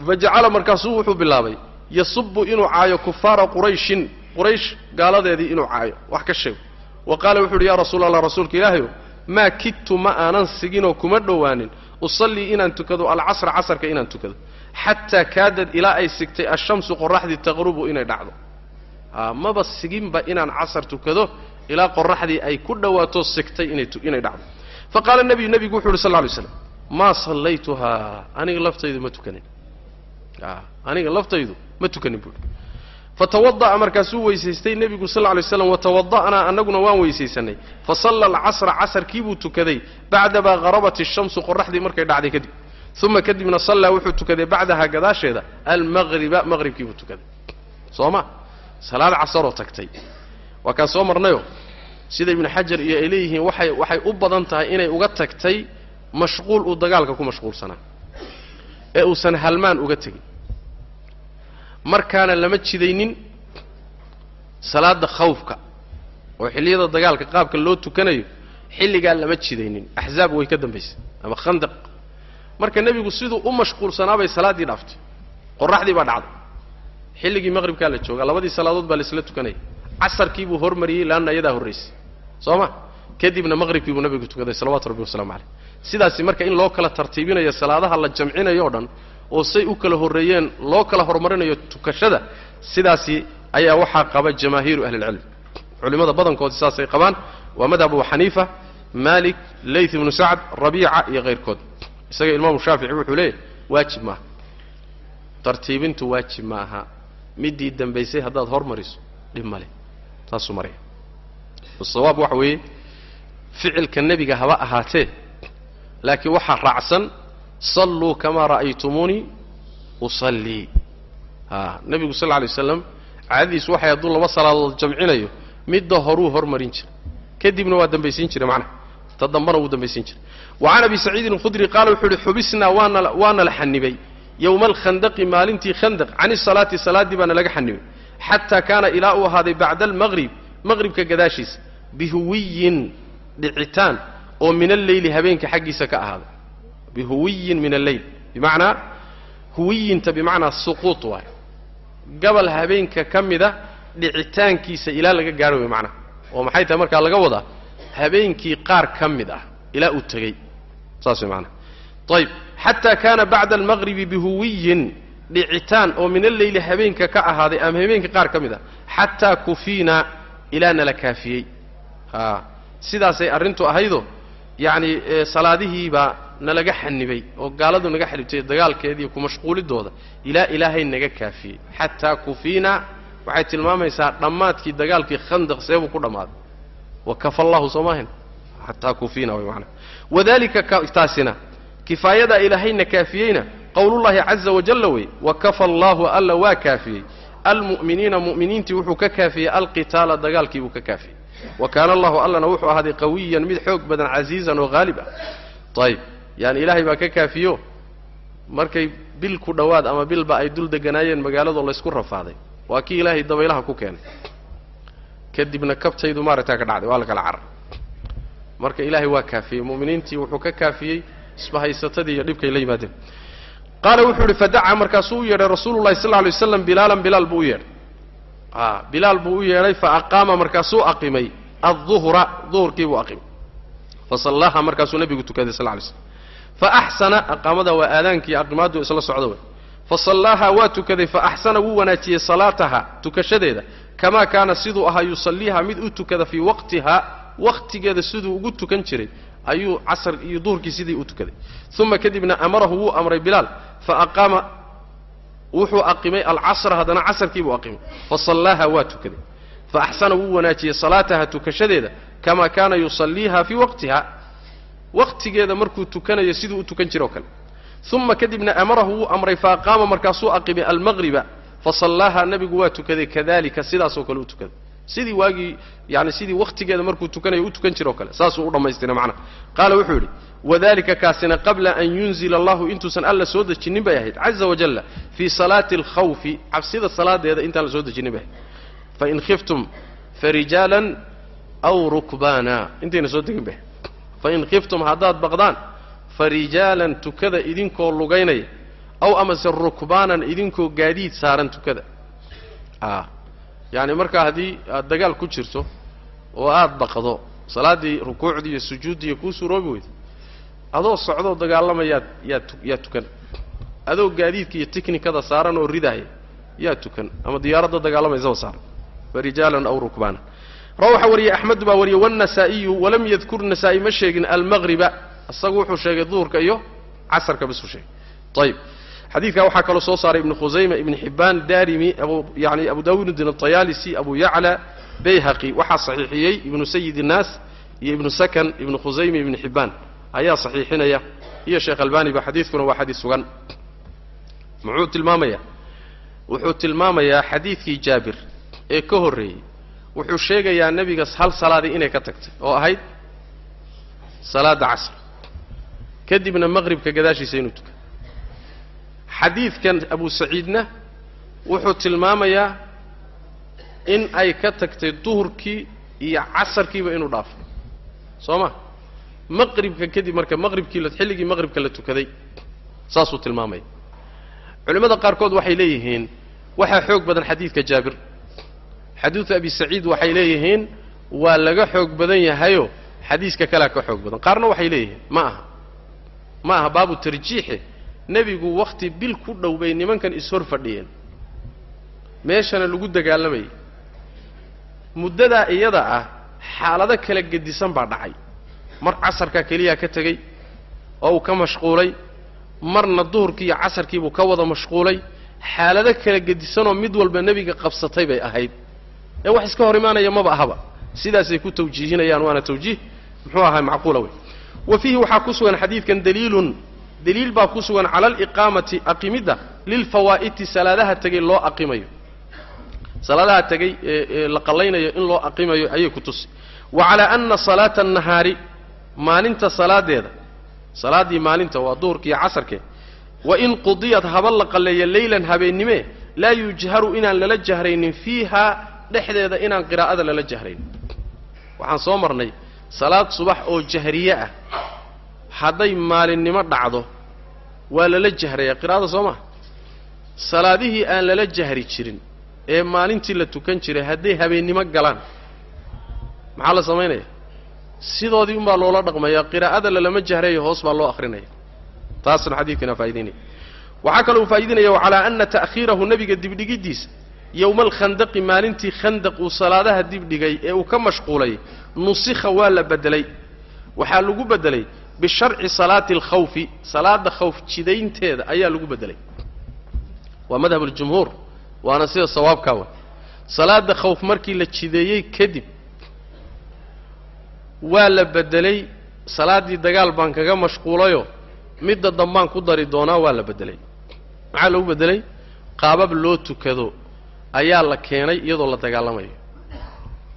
Speaker 1: Fajacala markaasuu wuxuu bilaabay yasubu inuu caayo kufaara qurayshin quraysh gaaladeedii inuu caayo. Wax ka sheego wa qaala wuxu uhi yaa rasuula allah rasuulka ilaahayo maa kidtu ma aanan siginoo kuma dhowaanin. Usallii inaan tukado alcasra casarka inaan tukado. Xataa kaadad ilaa ay sigtay ashamsu qoraxdii taqrubu inay dhacdo. Maba siginba inaan casar tukado ilaa qoraxdii ay ku dhowaato sigtay inay dhacdo. Fa qaala nebiyu nebigu wuxu uhi sal lay slam maa sallaytuhaa? Aniga laftaydu ma tukanin. Aniga laftaydu ma tukanin buuhi fatawada'a markaasuu weysaystay nebigu sal ly slam watawada'naa annaguna waan weysaysanay. Fasalla alcasra casarkiibuu tukaday bacdamaa harabat ishamsu qoraxdii markay dhacday kadib. Uma kadibna sallaa wuxuu tukaday bacdaha gadaasheeda almaqriba maqribkiibuu tukaday. Soo ma? Salaad casaroo tagtay. Waa kaan soo marnayo? Sida ibnu xajar iyo ay leeyihiin waxay waxay u badan tahay inay uga tagtay mashquul uu dagaalka ku mashquulsanaa ee uusan halmaan uga tegin markaana lama jidaynin salaada khawfka oo xilliyada dagaalka qaabka loo tukanayo xilligaa lama jidaynin. Axzaab way ka dambaysay ama khandaq. Marka nebigu siduu u mashquulsanaabay salaaddii dhaaftay qoraxdii baa dhacday. Xilligii maqribkaa la joogaa labadii salaadood baa laisla tukanaya casarkii buu hormariyey laanna iyadaa horraysay. Soo ma? Kadibna maqribkii buu nabigu tukaday salawatu rabbi waslamu caleyh sidaasi marka in loo kala tartiibinayo salaadaha la jamcinayo o dhan oo say u kala horreeyeen loo kala horumarinayo tukashada sidaasi ayaa waxaa qaba jamaahiiru ahlilcilm culimmada badankoodi saasay qabaan waa madhab abu xaniifa malik layth ibnu sacd rabiica iyo kayrkood isaga imaamu shaafici wuxuu leeyahy waajib maaha. Tartiibintu waajib ma aha middii dambaysay haddaad hormariso dhib male saasuu maraya. Sawaab waxa weeye ficilka nebiga haba ahaatee laakiin waxaa raacsan salluu kamaa ra'aytumuunii usallii a nebigu sal alay waslam caadadiisu waxay hadduu laba salaadood jamcinayo midda horuu hormarin jira kadibna waa dambaysiin jira macnaha ta dambana wuu dambaysiin jira wa can abi saciidin alkhudri qaala wuxuu uhi xubisnaa waana waana la xanibay yowma alkhandaqi maalintii khandaq can isalaati salaaddii baana laga xanibay xataa kaana ilaa uu ahaaday bacda almaqrib maqribka gadaashiisa bihuwiyin dhicitaan oo min alleyli habeenka xaggiisa ka ahaaday bihuwiyin min alleyl bimacnaa huwiyinta bimacnaa suquut waay gabal habeenka ka mida dhicitaankiisa ilaa laga gaadho way macnaha oo maxay tahay markaa laga wadaa? habeenkii qaar ka mid ah. ilaa uu tegey saas way macnaha ayib xataa kaana bacda almaqribi bihuwiyin dhicitaan oo min alleyli habeenka ka ahaaday ama habeenka qaar ka mid ah xataa kufiina ilaa nala kaafiyey sidaasay arrintu ahaydo. yacni salaadihiibaa nalaga xanibay oo gaaladu naga xanibtay dagaalkeediiyo ku mashquulidooda ilaa ilaahay naga kaafiyey. Xataa kufiina waxay tilmaamaysaa dhammaadkii dagaalkii khandaq seebuu ku dhammaaday wa allahu soo maahan. Xataa kufiina way maanaa wadalika taasina kifaayadaa ilaahayna kaafiyeyna qowlullahi caza wajalla wey wa kafa allaahu alla waa kaafiyey. Almu'miniina mu'miniintii wuxuu ka kaafiyey alqitaala dagaalkii buu ka kaafiyey. Wa kaana allahu allana wuxuu ahaaday qawiyan mid xoog badan casiizan oo haalib ah. Ayib yaani ilaahay baa ka kaafiyo. Markay bil ku dhowaad ama bilba ay dul deganaayeen magaaladoo laysku rafaaday. Waa kii ilaahay dabaylaha ku keenay. Kadibna kabtaydu maaragtaa ka dhacday waa la kala marka ilaahay waa kaafiyey mu'miniintii wuxuu ka kaafiyey isbahaysatadii iyo dhibkay la yimaadeen. Qaala wuxuu ihi fadacaa markaasuu u yeedhay rasuulu llahi sal alay waslam bilaalan bilaal buu u yeedhay. A bilaal buu u yeedhay fa aqaama markaasuu aqimay adduhra duhurkii buu aqimay. Fa sallaaha markaasuu nebigu tukaday sal lay slam fa axsana aqaamada waa aadaankiiyo aqimaaddu isla socda wey fa sallaaha waa tukaday fa axsana wuu wanaajiyey salaataha tukashadeeda. Kamaa kaana siduu ahaa yusalliiha mid u tukada fii waqtiha waqtigeeda siduu ugu tukan jiray ayuu casar iyo duhurkii sidii u tukaday. Uma kadibna amarahu wuu amray bilaal. Fa aqaama wuxuu aqimay alcasra haddana casarkii buu aqimay. Fa sallaaha waa tukaday. Fa axsana wuu wanaajiyey salaataha tukashadeeda. Kamaa kaana yusalliiha fii waqtiha waqtigeeda markuu tukanayo siduu u tukan jiro kale. Uma kadibna amarahu wuu amray fa aqaama markaasuu aqimay almaqriba fa sallaaha nebigu waa tukaday kadalika sidaasoo kale u tukaday. Sidii waagii yani sidii waqtigeeda markuu tukanayo u tukan jiro o kale. Saasuu u dhammaystiray macnaha. Qaala wuxuu yidhi wadalika kaasina qabla an yunzila allahu intuusan alla soo dejinin bay ahayd. Caza wajalla fii salaati alkhawfi cabsida salaadeeda intaan la soo dejinin bay ahayd. Fain khiftum farijaalan aw rukbaana intayna soo degin bay ahayd fain khiftum haddaad baqdaan fa rijaalan tukada idinkoo lugaynaya aw amase rukbaanan idinkoo gaadiid saaran tukada yacni markaa haddii aad dagaal ku jirto oo aada baqdo salaaddii rukuucdii iyo sujuuddii kuu suuroobi weyda adoo socdoo dagaalamayaad yaad yaa tukan adoo gaadiidka iyo tiknikada saaran oo ridaaya yaa tukan ama diyaaradda dagaalamaysaoo saaran fa rijaalan aw rukbaanan rawa waxaa wariyey axmedu baa wariyey wاnasaa'iyu walam yadkur nasaa'i ma sheegin almaqriba isagu wuxuu sheegay duhurka iyo casarka bisuu sheegay ayib xadiidkaa waxaa kaloo soo saaray ibnu khusayma ibn xibaan darimi abu yani abu dawuudin aطayaalisi abu yacla bayhaqi waxaa saxiixiyey ibnu sayid الnaas iyo ibnu sakan ibnu khusayma ibn xibaan ayaa saxiixinaya iyo sheekh albaniba xadiidkuna waa xadiis sugan muxuu tilmaamayaa wuxuu tilmaamayaa xadiidkii jaabir ee ka horreeyey wuxuu sheegayaa nebiga hal salaadii inay ka tagtay oo ahayd salaadda casr. Kadibna maqribka gadaashiisa inuu tukay xadiidkan abu saciidna wuxuu tilmaamayaa in ay ka tagtay duhurkii iyo casarkiiba inuu dhaafo soo ma? Maqribka kadib marka maqribkii xilligii maqribka la tukaday saasuu tilmaamaya culimmada qaarkood waxay leeyihiin waxaa xoog badan xadiidka jaabir xadiidu abi saciid waxay leeyihiin waa laga xoog badan yahayo. Xadiiska kalea ka xoog badan. Qaarna waxay leeyihiin ma aha. Ma aha baabu tarjiixe nebigu wakhti bil ku dhow bay nimankan ishor fadhiyeen. Meeshana lagu dagaalamayay muddadaa iyada ah xaalado kala gedisan baa dhacay. Mar casarkaa keliyaa ka tegey oo uu ka mashquulay. Marna duhurkii iyo casarkiibuu ka wada mashquulay. Xaalado kala gedisanoo mid walba nebiga qabsatay bay ahayd ee wax iska hor imaanaya maba ahaba. Sidaasay ku tawjiihinayaan waana tawjiih muxuu ahaa macquula wey. Wa fiihi waxaa ku sugan xadiidkan daliilun daliil baa ku sugan cala aliqaamati aqimidda lilfawaa'iti salaadaha tegey loo aqimayo. Salaadaha tegey ee la qallaynayo in loo aqimayo ayay ku tusi. Wa calaa anna salaata annahaari maalinta salaadeeda salaaddii maalinta waa duhurkiiyo casarkee wa in qudiyad haba la qalleeya leylan habeennimee laa yujharu inaan lala jahraynin fiiha dhexdeeda inaan qiraa'ada lala jahraynin waxaan soo marnay salaad subax oo jahriye ah hadday maalinnimo dhacdo waa lala jahrayaa qiraa'ada soo maha salaadihii aan lala jahri jirin ee maalintii la tukan jiray hadday habeennimo galaan maxaa la samaynaya sidoodii unbaa loola dhaqmayaa qiraa'ada lalama jahrayo hoos baa loo akrinaya taasna xadiidkana faa'idaynaya waxaa kaloo faa'idaynaya calaa anna ta'khiirahu nebiga dibdhigiddiisa yowma alkhandaqi maalintii khandaq uu salaadaha dibdhigay ee uu ka mashquulay nusikha waa la beddelay. Waxaa lagu beddelay bisharci salaati alkhawfi salaada khawf jidaynteeda ayaa lagu beddelay. Waa madhab aljumhuur waana sida sawaabkaa wa salaada khawf markii la jideeyey kadib waa la beddelay salaaddii dagaal baan kaga mashquulayoo midda dambaan ku dari doonaa waa la beddelay. Maxaa lagu beddelay? Qaabab loo tukado ayaa la keenay iyadoo la dagaalamayo.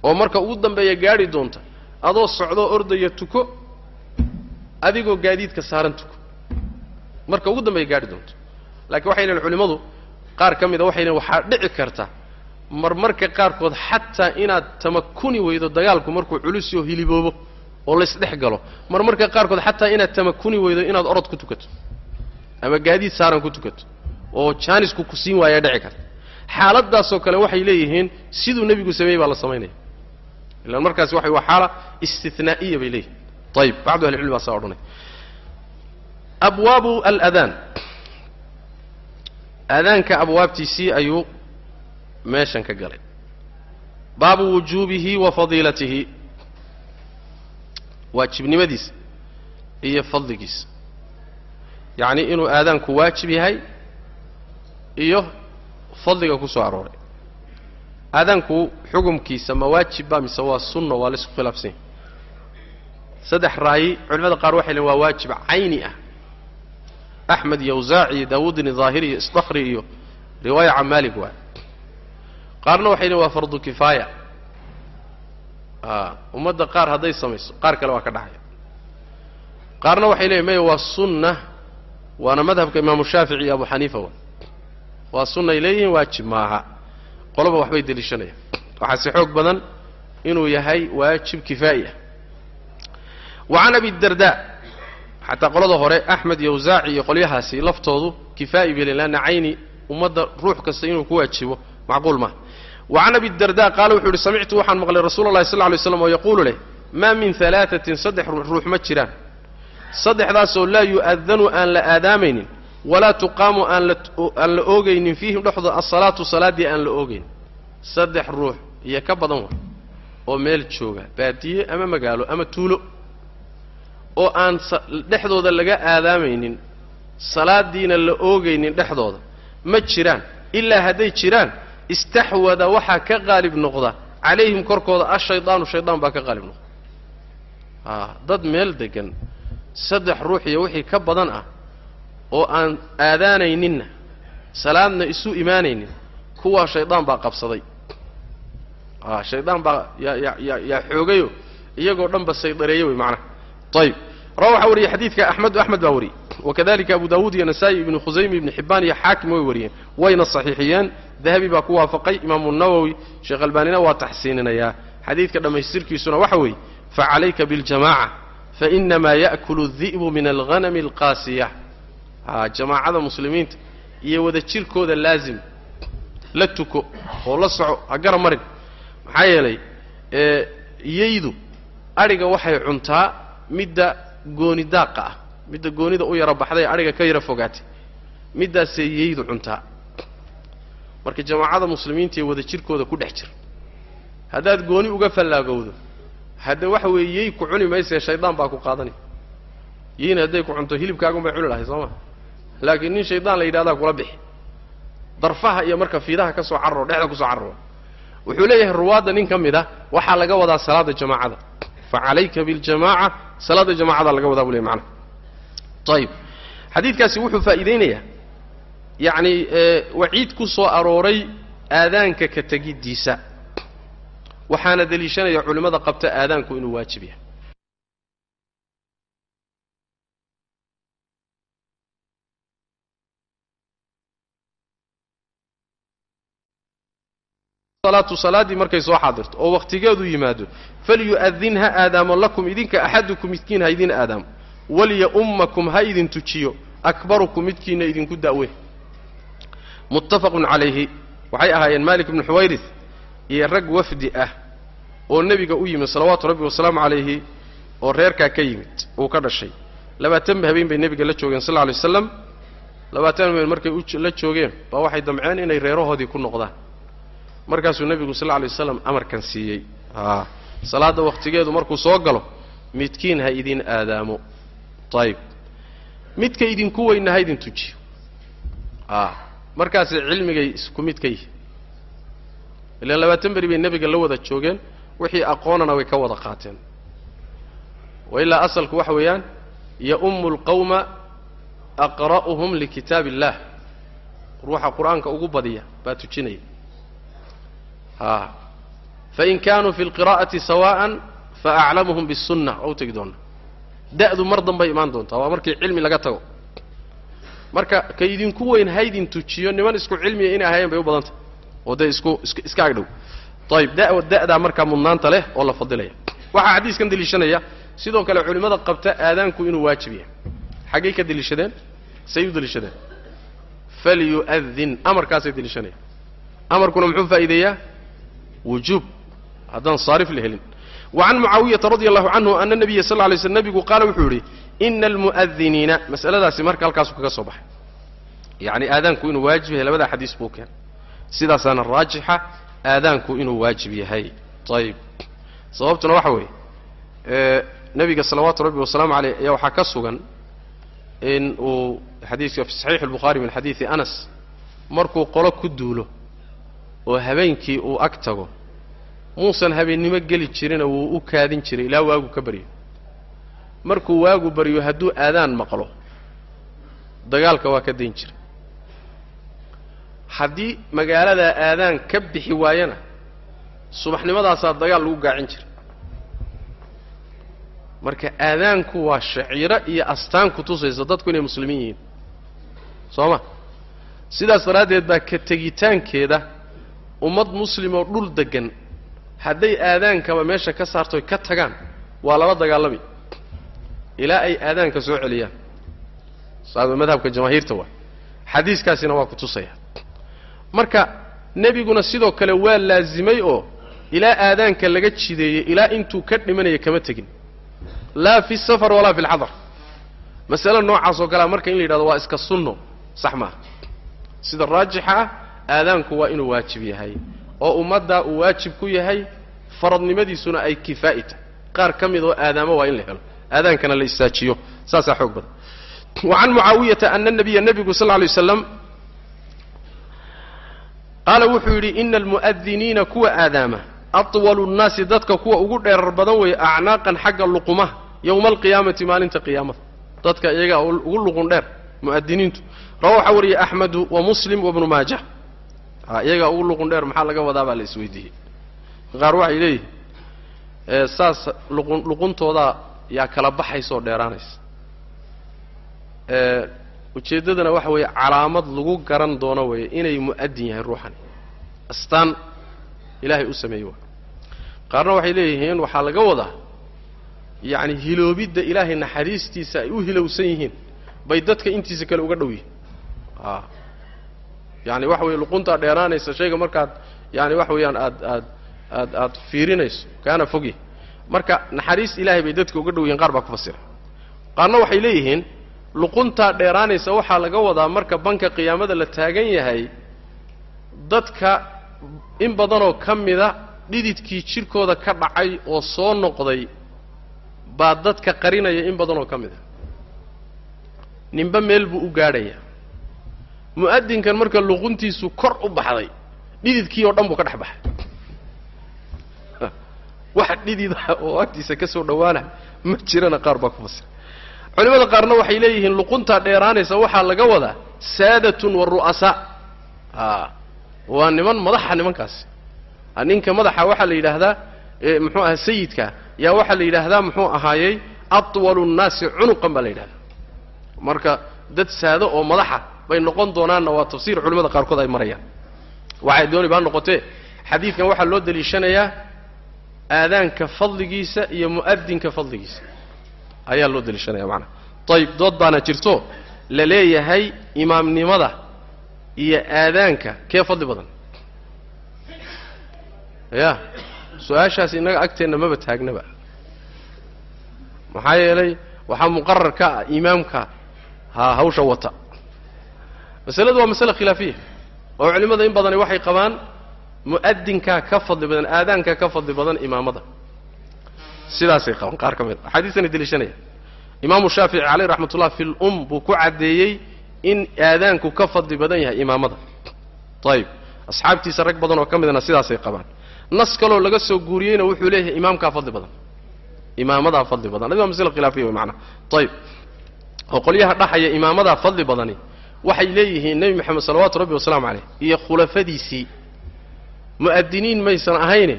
Speaker 1: Oo marka ugu dambeeya gaadhi doonta adoo socdoo ordaya tuko adigoo gaadiidka saaran tuko. Marka ugu dambeeya gaadhi doonto. Laakiin waxay leehin culimmadu qaar ka mida waxay lehin waxaa dhici karta marmarka qaarkood xataa inaad tamakuni weydo dagaalku markuu culus oo hiliboobo oo laysdhex galo marmarka qaarkood xataa inaad tamakuni weydo inaad orod ku tukato. Ama gaadiid saaran ku tukato. Oo jaanisku ku siin waayaa dhici karta xaaladaasoo kale waxay leeyihiin siduu nebigu sameeyey baa la samaynaya. Ilaan markaasi waxay waa xaala istinaa'iya bay leeyihiin ayib bacdu ahli cilmi baa saa odhanay. Abwaabu aladaan aadaanka abwaabtiisii ayuu meeshan ka galay. Baabu wujuubihi wa fadiilatihi. Waajibnimadiisa iyo fadligiisa. Yacni inuu aadaanku waajib yahay iyo fadliga ku soo arooray. Aadaanku xukumkiisa ma waajibba mise waa sunna waa la isku khilaafsan yahy saddex raayi culimada qaar waxay lehin waa waajib cayni ah. Axmed iyo awsaaci iyo daawuudin daahiri iyo isdakri iyo riwaaya can maalik waay. Qaarna waxay lehin waa fardu kifaaya. A ummadda qaar hadday samayso qaar kale waa ka dhacaya. Qaarna waxay leeyihiin maya waa sunna waana madhabka imaamu shaafici iyo abu xaniifa wa waa sunnay leeyihiin waajib maaha qoloba waxbay deliishanayaan. Waxaase xoog badan inuu yahay waajib kifaa'i ah. Wa can abi darda xataa qolada hore axmed iyo awsaaci iyo qolyahaasi laftoodu kifaa'i belen lanna cayni ummadda ruux kasta inuu ku waajibo macquul maaha wa can abi darda qaala wuxuu ihi samictu waxaan maqlay rasuula llahi sal ly slam oo yaquulu leh maa min alaaatin saddex ruux ma jiraan. Saddexdaasoo laa yu'adanu aan la aadaamaynin walaa tuqaamu aan la oogaynin fiihim dhexdooda asalaatu salaaddii aan la oogaynin. Saddex ruux iyo ka badan wa oo meel jooga baadiye ama magaalo ama tuulo oo aan dhexdooda laga aadaamaynin salaadiina la oogaynin dhexdooda ma jiraan. Ilaa hadday jiraan istaxwada waxaa ka qaalib noqda calayhim korkooda ashaydaanu shaydaan baa ka qaalib noqda. Dad meel degan saddex ruux iyo wixii ka badan ah oo aan aadaanayninna salaadna isu imaanaynin kuwaa shaydaan baa qabsaday a shaydaan baa yaa yaa yaa yaa xoogayo iyagoo dhan ba saydareeye wey macnaha ayib rawa waxaa wariyey xadiidka axmedu axmed baa wariyey wakadalika abu dawuud iyo nasaa-i ibnu khusaymi ibnu xibaan iyo xaakim way wariyeen wayna saxiixiyeen dahabi baa ku waafaqay imaamu nawowi sheekh albaanina waa taxsiininayaa xadiidka dhammaystirkiisuna waxa weeye facalayka biاljamaca fainamaa ya'kulu الdi'bu min alghanami alqaasiya a jamaacada muslimiinta iyo wada jirkooda laazim. La tuko oo la soco ha gara marin. Maxaa yeelay yaydu adhiga waxay cuntaa midda gooni daaqa ah. Midda goonida u yaro baxday ee adhiga ka yaro fogaatay. Middaasay yaydu cuntaa. Marka jamaacada muslimiinta iyo wada jirkooda ku dhex jir haddaad gooni uga fallaagowdo hadda waxa weeye yey ku cuni maysee shaydaan baa ku qaadanay yeyna hadday ku cunto hilibkaagun bay cuni lahay soo ma laakiin nin shaydaan la yidhahdaa kula bixi. Darfaha iyo marka fiidaha ka soo cararo dhexda ku soo cararo. Wuxuu leeyahay ruwaadda nin ka mid a waxaa laga wadaa salaada jamaacada. Fa calayka biاljamaaca salaada jamaacada laga wadaa buu ley macnaha. Ayib xadiidkaasi wuxuu faa'iideynayaa yacni waciid ku soo arooray aadaanka ka tegiddiisa waxaana deliishanaya culimmada qabta aadaanku inuu waajib yahay salaatu salaaddii markay soo xaadirto oo wakhtigeedu yimaado falyu'adin ha aadaamo lakum idinka axadukum midkiin ha idin aadaamo walya-ummakum ha idin tujiyo akbarukum midkiina idinku da'we. Muttafaqun calayhi. Waxay ahaayeen malik ibnu xuwayris iyo rag wafdi ah oo nebiga u yimid salawaatu rabbi wasalaamu calayhi oo reerkaa ka yimid uu ka dhashay. Labaatan habeen bay nebiga la joogeen sal lla alay waslam labaatan habeen markay la joogeen baa waxay damceen inay reerahoodii ku noqdaan markaasuu nebigu sal lla lay waslam amarkan siiyey. A salaadda wakhtigeedu markuu soo galo midkiin ha idin aadaamo. Ayib midka idinku weyna ha idin tujiyo. A markaasay cilmigay isku mid ka yihi ilaan labaatan beri bay nebiga la wada joogeen wixii aqoonana way ka wada qaateen. Wa asalku waxa weeyaan ya-ummu lqawma aqra'uhum likitaab illah ruuxa qur'aanka ugu badiya baa tujinaya fain kaanuu fi lqiraa'ati sawa'an faaclamuhum bisunna waa u tegi doona. Da'du mar danbay imaan doontaa. Waa markii cilmi laga tago. Marka ka idinku weyn haydin tujiyo niman isku cilmiya inay ahaayeen bay u badantah oo dee isku iska agdhow. Ayib da da'daa markaa mudnaanta leh oo la fadilaya. Waxaa xadiiskan deliishanaya sidoo kale culimmada qabta aadaanku inuu waajib yahay. Xaggay ka deliishadeen? Say u deliishadeen. Falyu'adin amarkaasay deliishanayaan amarkuna muxuu faa'iideeyaa wujuub haddaan saarif la helin wa can mucaawiyata radi allahu canhu ana nabiya sal lay slm nebigu qaala wuxuu yidhi ina almu'adiniina masaladaasi marka halkaasu kaga soo baxay yacni aadaanku inuu waajib yahay labadaa xadiis buu keenay sidaasaana raajixa aadaanku inuu waajib yahay ayib sababtuna waxa weeye nebiga salawaatu rabbi wasalaamu caleyh ayaa waxaa ka sugan in uu xadiiska fi saxiixi albukhaari min xadiidi anas markuu qolo ku duulo oo habeenkii uu ag tago muusan habeennimo geli jirina wuu u kaadin jiray. Ilaa waagu ka baryo. Markuu waagu baryo hadduu aadaan maqlo dagaalka waa ka dayn jiray haddii magaaladaa aadaan ka bixi waayana subaxnimadaasaa dagaal lagu gaacin jiray. Marka aadaanku waa shaciiro iyo astaan ku tusaysa dadku inay muslimiin yihiin. Soo ma? Sidaas daraaddeed baa ka tegitaankeeda ummad muslimoo dhul deggan hadday aadaankaba meesha ka saartoy ka tagaan waa laba dagaalami. Ilaa ay aadaanka soo celiyaan. Saas madhabka jamaahiirta waa. Xadiiskaasina waa ku tusaya. Marka nebiguna sidoo kale waa laazimay oo ilaa aadaanka laga jideeyey ilaa intuu ka dhimanaya kama tegin. Laa fi safar walaa fi lxadar masale noocaas oo kalea marka in la yidhahdo waa iska sunno sax maaha. Sida raajixa ah aadaanku waa inuu waajib yahay oo ummaddaa uu waajib ku yahay faradnimadiisuna ay kifaa'i tahay qaar ka mid oo aadaamo waa in la helo. Aadaankana la istaajiyo saasaa xoog badan. Wa mucaawiyata ana nabiya nebigu sal lla lay qaala wuxuu yidhi ina almu'adiniina kuwa aadaama atwalu nnaasi dadka kuwa ugu dheerar badan weeye acnaaqan xagga luqumaha yowma alqiyaamati maalinta qiyaamada. Dadka iyagaa ugu luqun dheer mu'adiniintu rawa waxaa axmedu wa muslim wabnu maaja. a iyagaa ugu luqun dheer maxaa laga wadaa baa la isweydiiyey qaar waxay leeyihiin saas luqun luquntoodaa yaa kala baxaysa oo dheeraanaysa. Ujeeddadana waxa weeye calaamad lagu garan doono weeye inay mu'adin yahay ruuxani. Astaan ilaahay u sameeyey waa. Qaarna waxay leeyihiin waxaa laga wadaa yacni hiloobidda ilaahay naxariistiisa ay u hilowsan yihiin bay dadka intiisa kale uga dhow yihiin a yaani waxa weeye luquntaa dheeraanaysa shayga markaad yaani waxa weeyaan aad aad aad aad fiirinayso kaana fogyi marka naxariis ilaahay bay dadka uga dhow yihiin qaar baa ku fasira. Qaarna waxay leeyihiin luquntaa dheeraanaysa waxaa laga wadaa marka banka qiyaamada la taagan yahay dadka in badanoo ka mida dhididkii jidhkooda ka dhacay oo soo noqday baa dadka qarinaya in badanoo ka mid a ninba meel buu u gaadhayaa mu'adinkan marka luquntiisu kor u baxday dhididkii oo dhan buu ka dhex baxay. Wax dhidida oo agtiisa ka soo dhowaana ma jirana qaar baa ku fasira. Culimada qaarna waxay leeyihiin luquntaa dheeraanaysa waxaa laga wadaa saadatun wa ru'asaa a waa niman madaxa nimankaasi. Ninka madaxa waxaa la yidhaahdaa muxuu ahaa sayidka yaa waxaa la yidhaahdaa muxuu ahaayey atwalu nnaasi cunuqan baa la yidhahdaa marka dad saado oo madaxa bay noqon doonaanna waa tafsiir culimada qaarkood ay marayaan. Waxay dooni baa noqotee xadiidkan waxaa loo daliishanayaa aadaanka fadligiisa iyo mu'adinka fadligiisa. Ayaa loo daliishanaya macanaha ayib dood baana jirto la leeyahay imaamnimada iyo aadaanka kee fadli badan? Ya su'aashaas innaga agteenna maba taagnaba. Maxaa yeelay waxaa muqarar ka ah imaamka ha hawsha wata masaladu waa masale khilaafiya oo culimmada in badani waxay qabaan mu'adinkaa ka fadli badan aadaankaa ka fadli badan imaamada. Sidaasay qabaan qaar ka mid a axaadiistana deliishanaya imaamu shaafici caleyh raxmat ullah fi lum buu ku caddeeyey in aadaanku ka fadli badan yahay imaamada. Ayib asxaabtiisa rag badan oo ka midna sidaasay qabaan. Nas kaloo laga soo guuriyeyna wuxuu leeyahay imaamkaa fadli badan. Imaamadaa fadli badan. Adi waa masle khilaafiya wey maanaa ayib oo qolyaha dhaxaya imaamadaa fadli badani waxay leeyihiin nebi moxamed salawaatu rabbi wasalaamu caleyh iyo khulafadiisii. Mu'adiniin maysan ahayne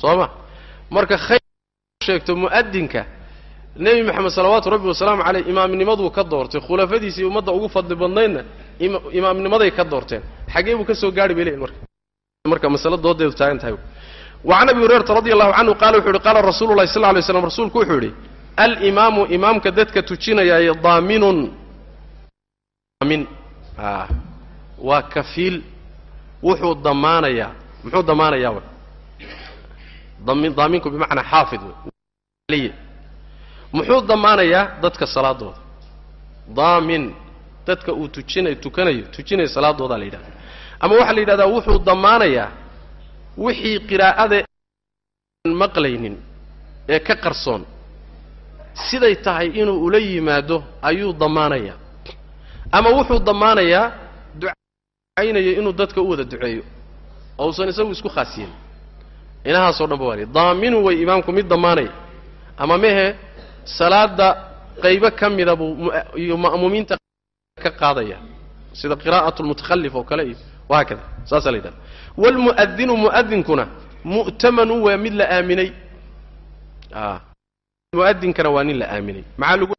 Speaker 1: soo ma marka khayr sheegto mu'adinka nebi moxamed salawaatu rabbi wasalaamu caleyh imaamnimaduu ka doortay khulafadiisii ummadda ugu fadli badnaydna imaamnimaday ka doorteen. Xagee buu ka soo gaari bay leeyihiin marka. Marka masale doodeedu taagan tahay. Wacan abi hurayrata radi allahu canhu qaala wuxu uhi qaala rasuulu llahi sal ly slam rasuulku wuxuu yidhi alimaamu imaamka dadka tujinayaaye daaminun. Daamin. A waa kafiil. Wuxuu damaanayaa. Muxuu damaanayaa w daaminku bimacnaa xaafid wey muxuu damaanayaa dadka salaadooda? Daamin. Dadka uu tujinay tukanayo tujinaya salaadoodaa la yidhahda ama waxaa la yidhahdaa wuxuu damaanayaa wixii qiraa'ada maqlaynin ee ka qarsoon siday tahay inuu ula yimaado ayuu damaanayaa ama wuxuu damaanayaa ducaynaya inuu dadka u wada duceeyo. Ousan isagu isku khaasiyin. Inahaasoo dhan ba waa daaminu way imaamku mid damaanaya. Ama mehe salaada qaybo ka mida buu iyo ma'muumiinta ka qaadaya. Sida qiraa'atu lmutakhallif oo kale iyo wahaakada saasaa la yidhahda waalmu'adinu mu'adinkuna mu'tamanu waa mid la aaminay mu'adinkana waa nin la aaminay. Maxaa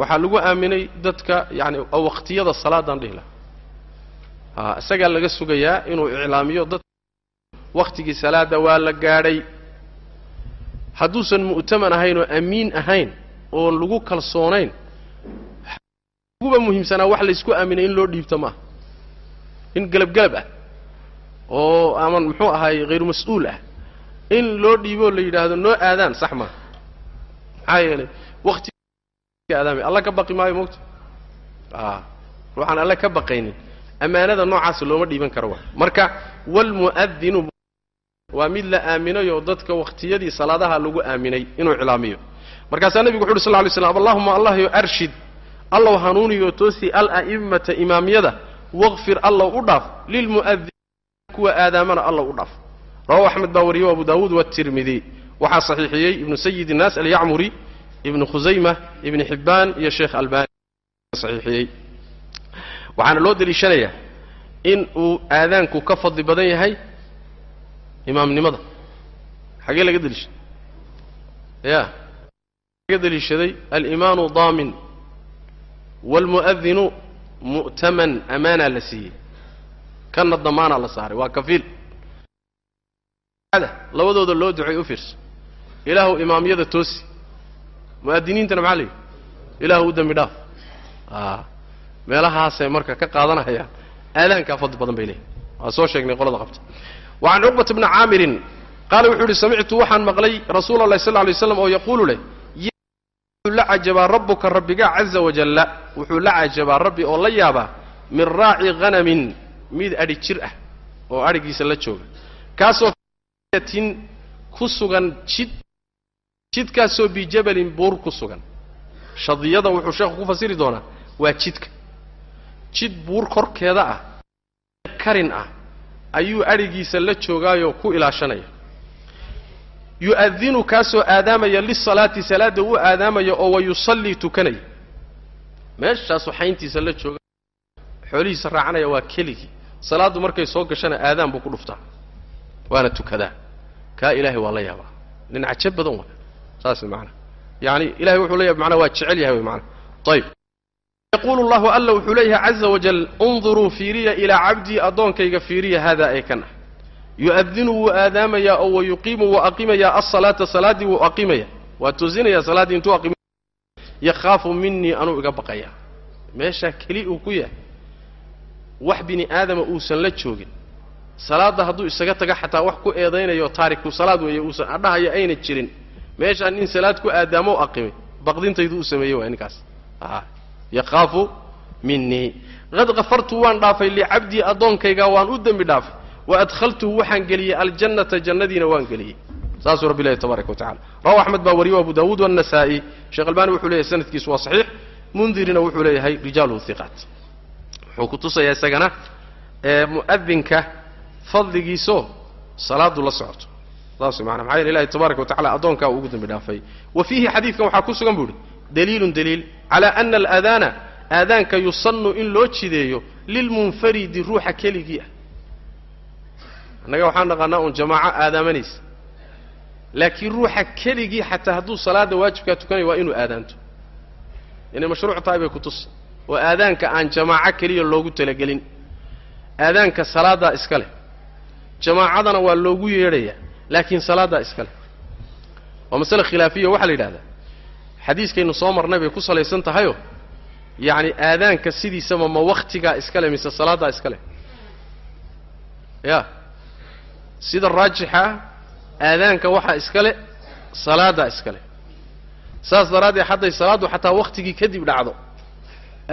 Speaker 1: waxaa lagu aaminay dadka yani waqtiyada salaadaan dhihi laha a isagaa laga sugayaa inuu iclaamiyo dadka waktigii salaada waa la gaadhay. Hadduusan mu'taman ahayn oo amiin ahayn oon lagu kalsoonayn uguba muhiimsanaa wax laysku aaminay in loo dhiibto maaha. In gelabgelab ah oo aman muxuu ahaay hayru mas'uul ah in loo dhiiboo la yidhaahdo noo aadaan sax maaha maxaa yeelay wakti aadaamay alla ka baqi maayo moogta a ruuxaan alle ka baqaynin. Ammaanada noocaas looma dhiiban karo wa marka waalmu'adinu waa mid la aaminayoo dadka wakhtiyadii salaadaha lagu aaminay inuu cilaamiyo markaasaa nebigu wuxu uhi sal ly slam allahuma allahyo arshid. Allow hanuuniyo toosi ala'immata imaamyada waqfir allow u dhaaf. Lilmu'adin kuwa aadaamana allow u dhaaf rawahu axmed baa wariye abu daawuud waatirmidi waxaa saxiixiyey ibnu sayid innaas alyacmuri ibnu khusayma ibni xibbaan iyo sheekh albani waxaana loo deliishanayaa in uu aadaanku ka fadli badan yahay imaamnimada. Xagee laga deliishaday ya laga deliishaday alimaanu daamin waalmu'adinu mu'taman amaanaa la siiyey. Kanna damaanaa la saaray. Waa kafiil labadooda loo ducay u fiirso. Ilaahu imaamyada toosi. Mu'adiniintana maxaa la yidhi? Ilaahu u dembi dhaaf. Meelahaasay marka ka qaadanayaan aadaankaa fadli badan bay leeyihiin waa soo sheegnay qolada qabta. Wa can cuqbata bni caamirin qaala wuxuu yidhi samictu waxaan maqlay rasuula allahi sal lay slam oo yaquulu leh wuxuu la cajabaa rabbuka rabbigaa caza wajalla wuxuu la cajabaa rabbi oo la yaabaa min raaci hanamin mid adhi jir ah oo adhigiisa la jooga. Kaasoo tin ku sugan jid jidkaasoo bijabalin buur ku sugan. Shadiyada wuxuu sheekhu ku fasiri doonaa waa jidka. Jid buur korkeeda ah karin ah ayuu adhigiisa la joogaayoo ku ilaashanaya. Yu'adinu kaasoo aadaamaya lisalaati salaadda u aadaamaya oo wa yusallii tukanaya meeshaasuu xayntiisa la jooga xoolihiisa raacanaya waa keligii. Salaaddu markay soo gashana aadaan buu ku dhuftaa waana tukadaa kaa ilaahay waa la yaabaa. Nin cajab badan waa saas maanaa yani ilahay wuxuu leeyahay manaa waa jecel yahay wy maanaa ayib yaquulu llahu alla wuxuu leeyahay caza wajal unduruu fiiriya ilaa cabdii addoonkayga fiiriya haadaa ee kan ah yu'adinu wuu aadaamayaa oo wa yuqiimu wuu aqimayaa alsalaata salaaddii wuu aqimaya waa toosinayaa salaaddii intuu aqima yakhaafu minii anuu iga baqayaa. Meeshaa keli uu ku yahay. Wax bini aadama uusan la joogin salaadda hadduu isaga taga xataa wax ku eedaynayo taariku salaad weeye uusan adhahaya ayna jirin. Meeshaa nin salaad ku aadaamo o aqimay baqdintaydu u sameeyey waa ninkaas. A yakhaafu minii qad kafartu waan dhaafay licabdii addoonkayga waan u dembi dhaafay. Wa adkhaltuhu waxaan geliyey aljannata jannadiina waan geliyey. Saasuu rabbi ilahi tabaaraka wa tacala axmed baa wariyo abu daawuud waannasaa'i sheekh albani wuxuu leeyahay sanadkiisu waa saxiix. Mundirina wuxuu leeyahay rijaaluhu hiqaat wuxuu ku tusayaa isagana mu'adinka fadligiisoo salaadu la socoto. Saas maana maxaa yeele ilahi tabaaraka wa tacala addoonkaa ugu dembi dhaafay. Wa fiihi xadiidkan waxaa ku sugan buu ihi daliilun daliil calaa ana alaadaana aadaanka yusannu in loo jideeyo lilmunfaridi ruuxa keligii ah. Annaga waxaan dhaqaanaa uun jamaaco aadaamanaysa laakiin ruuxa keligii xataa hadduu salaadda waajibkaa tukanaya waa inuu aadaanto inay mashruuc tahay bay ku tusa oo aadaanka aan jamaaco keliya loogu talagelin. Aadaanka salaaddaa iska leh jamaacadana waa loogu yeedhayaa laakiin salaaddaa iska leh. Waa masale khilaafiya waxaa la yidhahdaa xadiiskaynu soo marnay bay ku salaysan tahayoo yacni aadaanka sidiisaba ma wakhtigaa iska leh mise salaaddaa iska leh? Ya. Sida raajixa aadaanka waxaa iska le salaaddaa iska leh. Saas daraaddeed hadday salaaddu xataa wakhtigii kadib dhacdo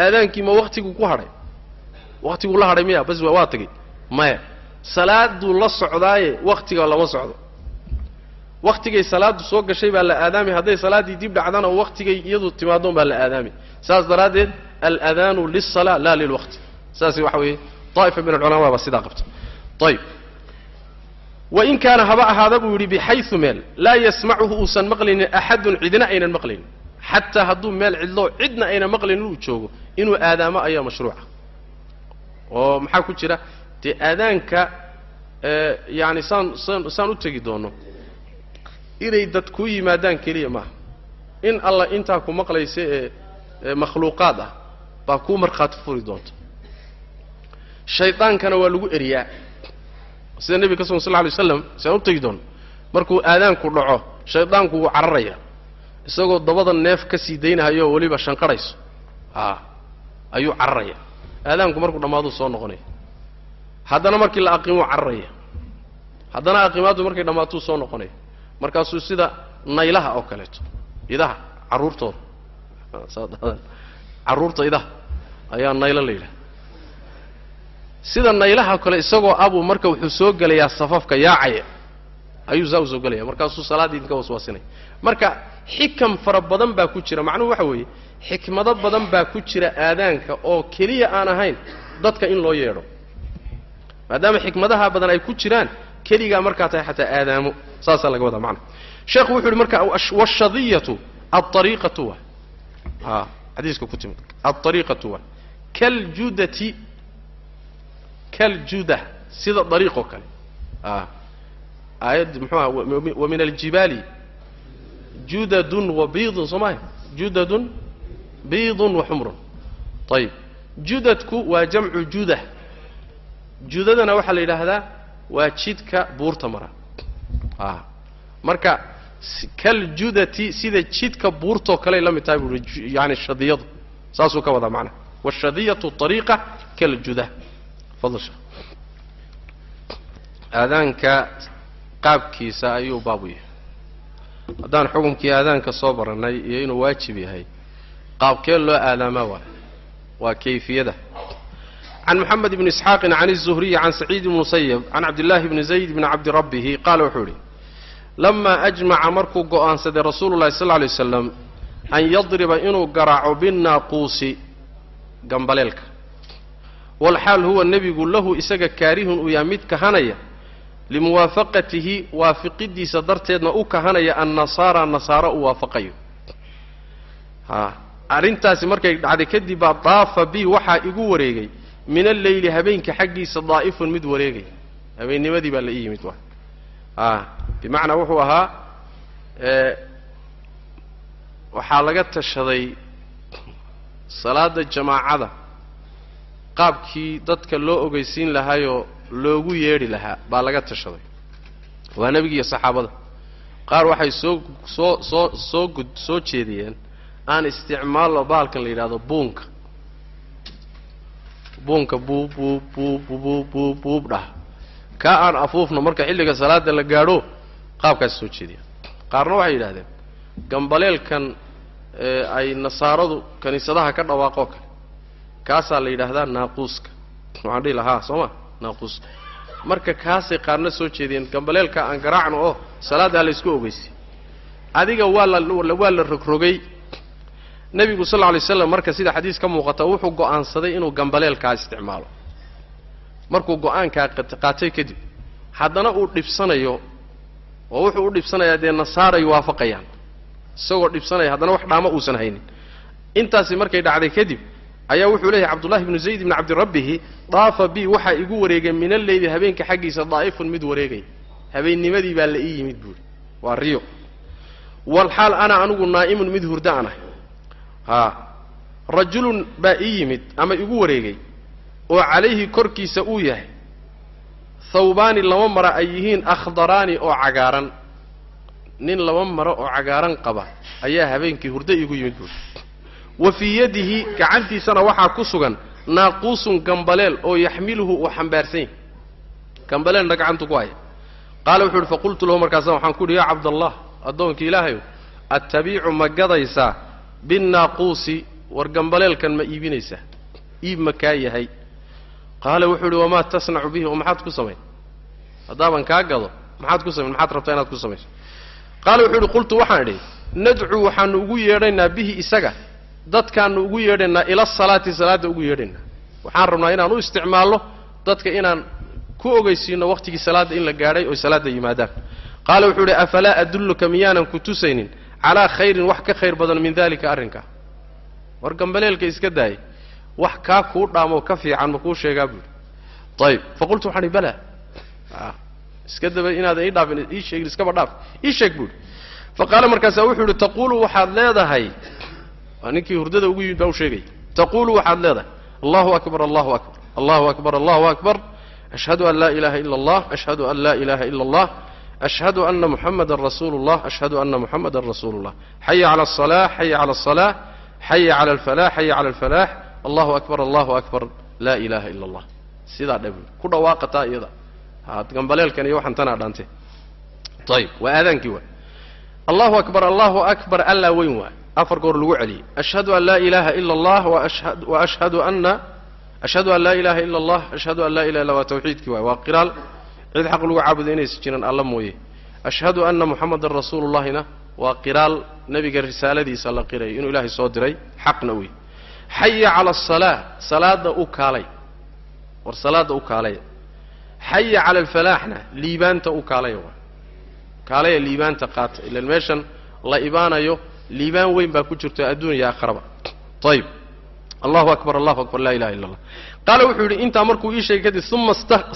Speaker 1: aadaankii ma wakhtiguu ku hadhay? Wakhtiguu la hadhay miya bas waa waa tegey maya salaaduu la socdaaye wakhtiga lama socdo. Wakhtigay salaaddu soo gashay baa la aadaamay hadday salaaddii dib dhacdana wakhtigay iyadu timaadoon baa la aadaamay saas daraaddeed aladaanu lilsalaa laa lilwaqti saas waxa weeye daa'ifa min alculamaa baa sidaa qabta. Ayib wain kaana haba ahaada buu yidhi bixayu meel laa yasmacuhu uusan maqlaynin axadun cidna aynan maqlaynin xataa hadduu meel cidlo cidna aynan maqlaynin uu joogo inuu aadaamo ayaa mashruuca. Oo maxaa ku jira dee aadaanka yaani saan saan saan u tegi doono inay dad kuu yimaadaan keliya maaha. In alla intaa ku maqlaysa ee makhluuqaad ah baa kuu markhaati furi doonta. Shaydaankana waa lagu eriyaa. Sida nebiga ka sugan sal lla alay slam saan u tegi doono. Markuu aadaanku dhaco shaydaanku wuu cararaya. Isagoo dabada neef ka sii daynahayo weliba shanqarhayso a ayuu cararaya. Aadaanku markuu dhammaaduu soo noqonaya haddana markii la aqiimuu cararaya haddana aqiimaaddu markay dhammaatuu soo noqonaya markaasuu sida naylaha oo kaleeto idaha carruurtooda. Carruurta idaha ayaa naylo la yidhaha sida naylaha kale isagoo abuu marka wuxuu soo gelayaa safafka yaacaya ayuu saa u gelaya markaasuu salaaddii idinka waswaasinaya marka xikam fara badan baa ku jira macnuhu waxa weeye xikmado badan baa ku jira aadaanka oo keliya aan ahayn dadka in loo yeedho maadaama xikmadaha badan ay ku jiraan keligaa markaa tahay xataa aadaamo saasaa laga wadaa macna. Sheekhu wuxu uhi marka washadiyatu alariiqatu wa. A xadiiska ku timid. Alariiqatu wa. Kaljudati kaljuda sida dariiqoo kale. Aayad muxuu aha wa min aljibaali judadun wa biidun soo mahay judadun biidun wa xumrun. Ayib judadku waa jamcu juda judadana waxaa la yidhaahdaa waa jidka buurta mara. A marka kaljudati sida jidka buurtoo kaley la mid tahay buui yani shadiyadu. Saasuu ka wadaa macnaha washadiyatu ariiqa kaljuda aadaanka qaabkiisa ayuu baabu yahay. Haddaan xukumkii aadaanka soo barannay iyo inuu waajib yahay qaabkee loo aadaamaa waa waa kayfiyada can moxamed bni isxaaqin can الzuhriyi can saciid bni musayab can cabdillaahi bni zayd bni cabdi rabbihi qaala wuxuu idhi lamaa ajmaca markuu go'aansaday rasuulu llahi sal lay waslam an yadriba inuu garaaco binnaaquusi gambaleelka walxaal huwa nebigu lahu isaga kaarihun uu yahay mid kahanaya limuwaafaqatihi waafiqidiisa darteedna u kahanaya annasaara nasaaro uu waafaqayo arrintaasi markay dhacday kadib baa daafa bi waxaa igu wareegay min alleyli habeenka xaggiisa daa'ifun mid wareegay. Habeennimadii baa la ii yimid a bimacnaa wuxuu ahaa waxaa laga tashaday salaada jamaacada. Qaabkii dadka loo ogeysiin lahaayoo loogu yeedhi lahaa baa laga tashaday. Waa nebigi iyo saxaabada. Qaar waxay soo soo soo soo soo jeediyeen aan isticmaalno bahalkan la yidhahdo buunka buunka buub buub buub buub buub buub dhah. Kaa aan afuufno marka xilliga salaada la gaadho qaabkaas soo jeediya. Qaarna waxay yidhahdeen gambaleelkan ay nasaaradu kiniisadaha ka dhawaaqoo kale. Kaasaa la yidhaahdaa naaquuska. Waxaan dhihi lahaa soo ma naaquuska marka kaasay qaarna soo jeediyeen gambaleelka aan garaacno oo salaaddaa la isku ogeysiy adiga waa la waa la rogrogay nebigu sal lla alay slam marka sida xadiis ka muuqata wuxuu go'aansaday inuu gambaleelkaa isticmaalo. Markuu go'aankaa qaatay kadib haddana uu dhibsanayo oo wuxuu u dhibsanayaa dee nasaaray waafaqayaan. Isagoo dhibsanaya haddana wax dhaamo uusan haynin. Intaasi markay dhacday kadib ayaa wuxuu leeyahay cabdullahi bnu zayd bni cabdirabbihi daafa bi waxaa igu wareegay min alleyli habeenka xaggiisa daa'ifun mid wareegay. Habeennimadii baa la ii yimid buuri waa riyo. Walxaal ana anigu naa'imun mid hurda an ahay haa rajulun baa ii yimid ama igu wareegay oo calayhi korkiisa uu yahay. Thawbaani laba mara ay yihiin akhdaraani oo cagaaran. Nin laba maro oo cagaaran qaba ayaa habeenkii hurdo iigu yimid buuri wa fii yadihi gacantiisana waxaa ku sugan naaquusun gambaleel oo yaxmiluhu uu xambaarsan yahy gambaleelna gacantu ku haya. Qaala wuxuu uhi faqultu lahu markaasa waxaan ku uhi yaa cabdallah addoonka ilaahayow attabiicu ma gadaysaa binnaaquusi war gambaleelkan ma iibinaysaa iib ma kaa yahay. Qaala wuxuu uhi wamaa tasnacu bihi? Oo maxaad ku samayn haddaaban kaa gado. Maxaad ku samayn maxaad rabtaa inaad ku samayso qaala wuxuu uhi qultu waxaan idhi nadcuu waxaanu ugu yeedhaynaa bihi isaga. Dadkaanu ugu yeedhaynaa ila salaati salaadda ugu yeedhaynaa. Waxaan rabnaa inaan u isticmaalno dadka inaan ku ogeysiino waqtigii salaadda in la gaadhay oy salaadda yimaadaan. Qaala wuxuu idhi afalaa adulluka miyaanan ku tusaynin calaa khayrin wax ka khayr badan min dalika arrinkaa war gambaleelka iska daayay wax kaa kuu dhaamoo ka fiican ma kuu sheegaa buuhi ayib. Faqultu waxaan ihi bala. Iska daba inaadan ii dhaafin ii sheegin iskaba dhaaf. Ii sheeg buuhi fa qaala markaasaa wuxuu idhi taquulu waxaad leedahay. Waa ninkii hurdada ugu yimid baa u sheegaya taquulu waxaad leedahay. Allahu akbar allahu akbar allahu akbar allahu akbar. Ashhadu an laa ilaha ila allah ashhadu an laa ilaha ila allah ashhadu ana muxamadan rasuulu llah ashhadu ana muxamadan rasuulu llah xaya cala alsalaax xaya cala alsalaax xaya cala alfalaax xaya cala alfalaax allahu akbar allahu akbar laa ilaaha ila allah sidaa dhab ku dhawaaqataa iyada haad gambaleelkan iyo waxaan tanaa dhaante ayib waa aadaankii waay allahu akbar allahu akbar allaa weyn waay afar goor lagu celiyey ashhadu an laa ilaaha ila allah wa ashhadu ana ashhadu an laa ilaha ila allah ashhadu an laa ilaha illa waa tawxiidkii waay waa qiraal cid xaq lagu caabudo inaysa jiran alla mooye. Ashhadu anna muxamadan rasuulullahina waa qiraal nebiga risaaladiisa la qirayo inuu ilaahay soo diray xaqna wey xaya cala asalaa salaada u kaalay. War salaada u kaalaya xaya cala alfalaaxna liibaanta u kaalaya waa. Kaalaya liibaanta qaata ilan meeshan la ibaanayo liibaan weyn baa ku jirto adduuniya aakharaba ayib allahu akbar allahu akbar laa ilaha illa allah qaala wuxuu yidhi intaa markuu ii sheegay kadib uma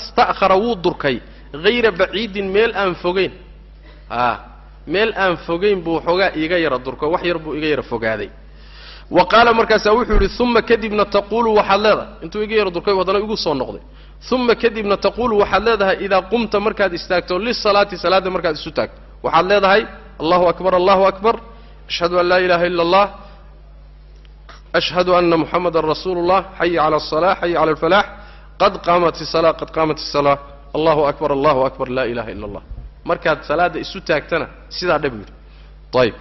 Speaker 1: sta'khara wuu durkay hayra baciidin meel aan fogeyn a meel aan fogeyn buu xoogaa iiga yara durko wax yar buu iga yara fogaaday wa qaala markaasaa wuxuu yidhi uma kadibna taquulu waxaad leedahay intuu iga yara durkay haddana igu soo noqday uma kadibna taquulu waxaad leedahay idaa qumta markaad istaagto lisalaati salaadda markaad isu taagto waxaad leedahay allahu akbar allahu akbar ashhadu an laa ilaha illa allah ashhadu ana muxamadan rasuulu llah xaya cala alsalaa xaya cala alfalaax qad qaamat isalaa qad qaamat isalaa allahu akbar allahu akbar laa ilaha illa allah markaad salaadda isu taagtana sidaa dhab yidhi. Ayib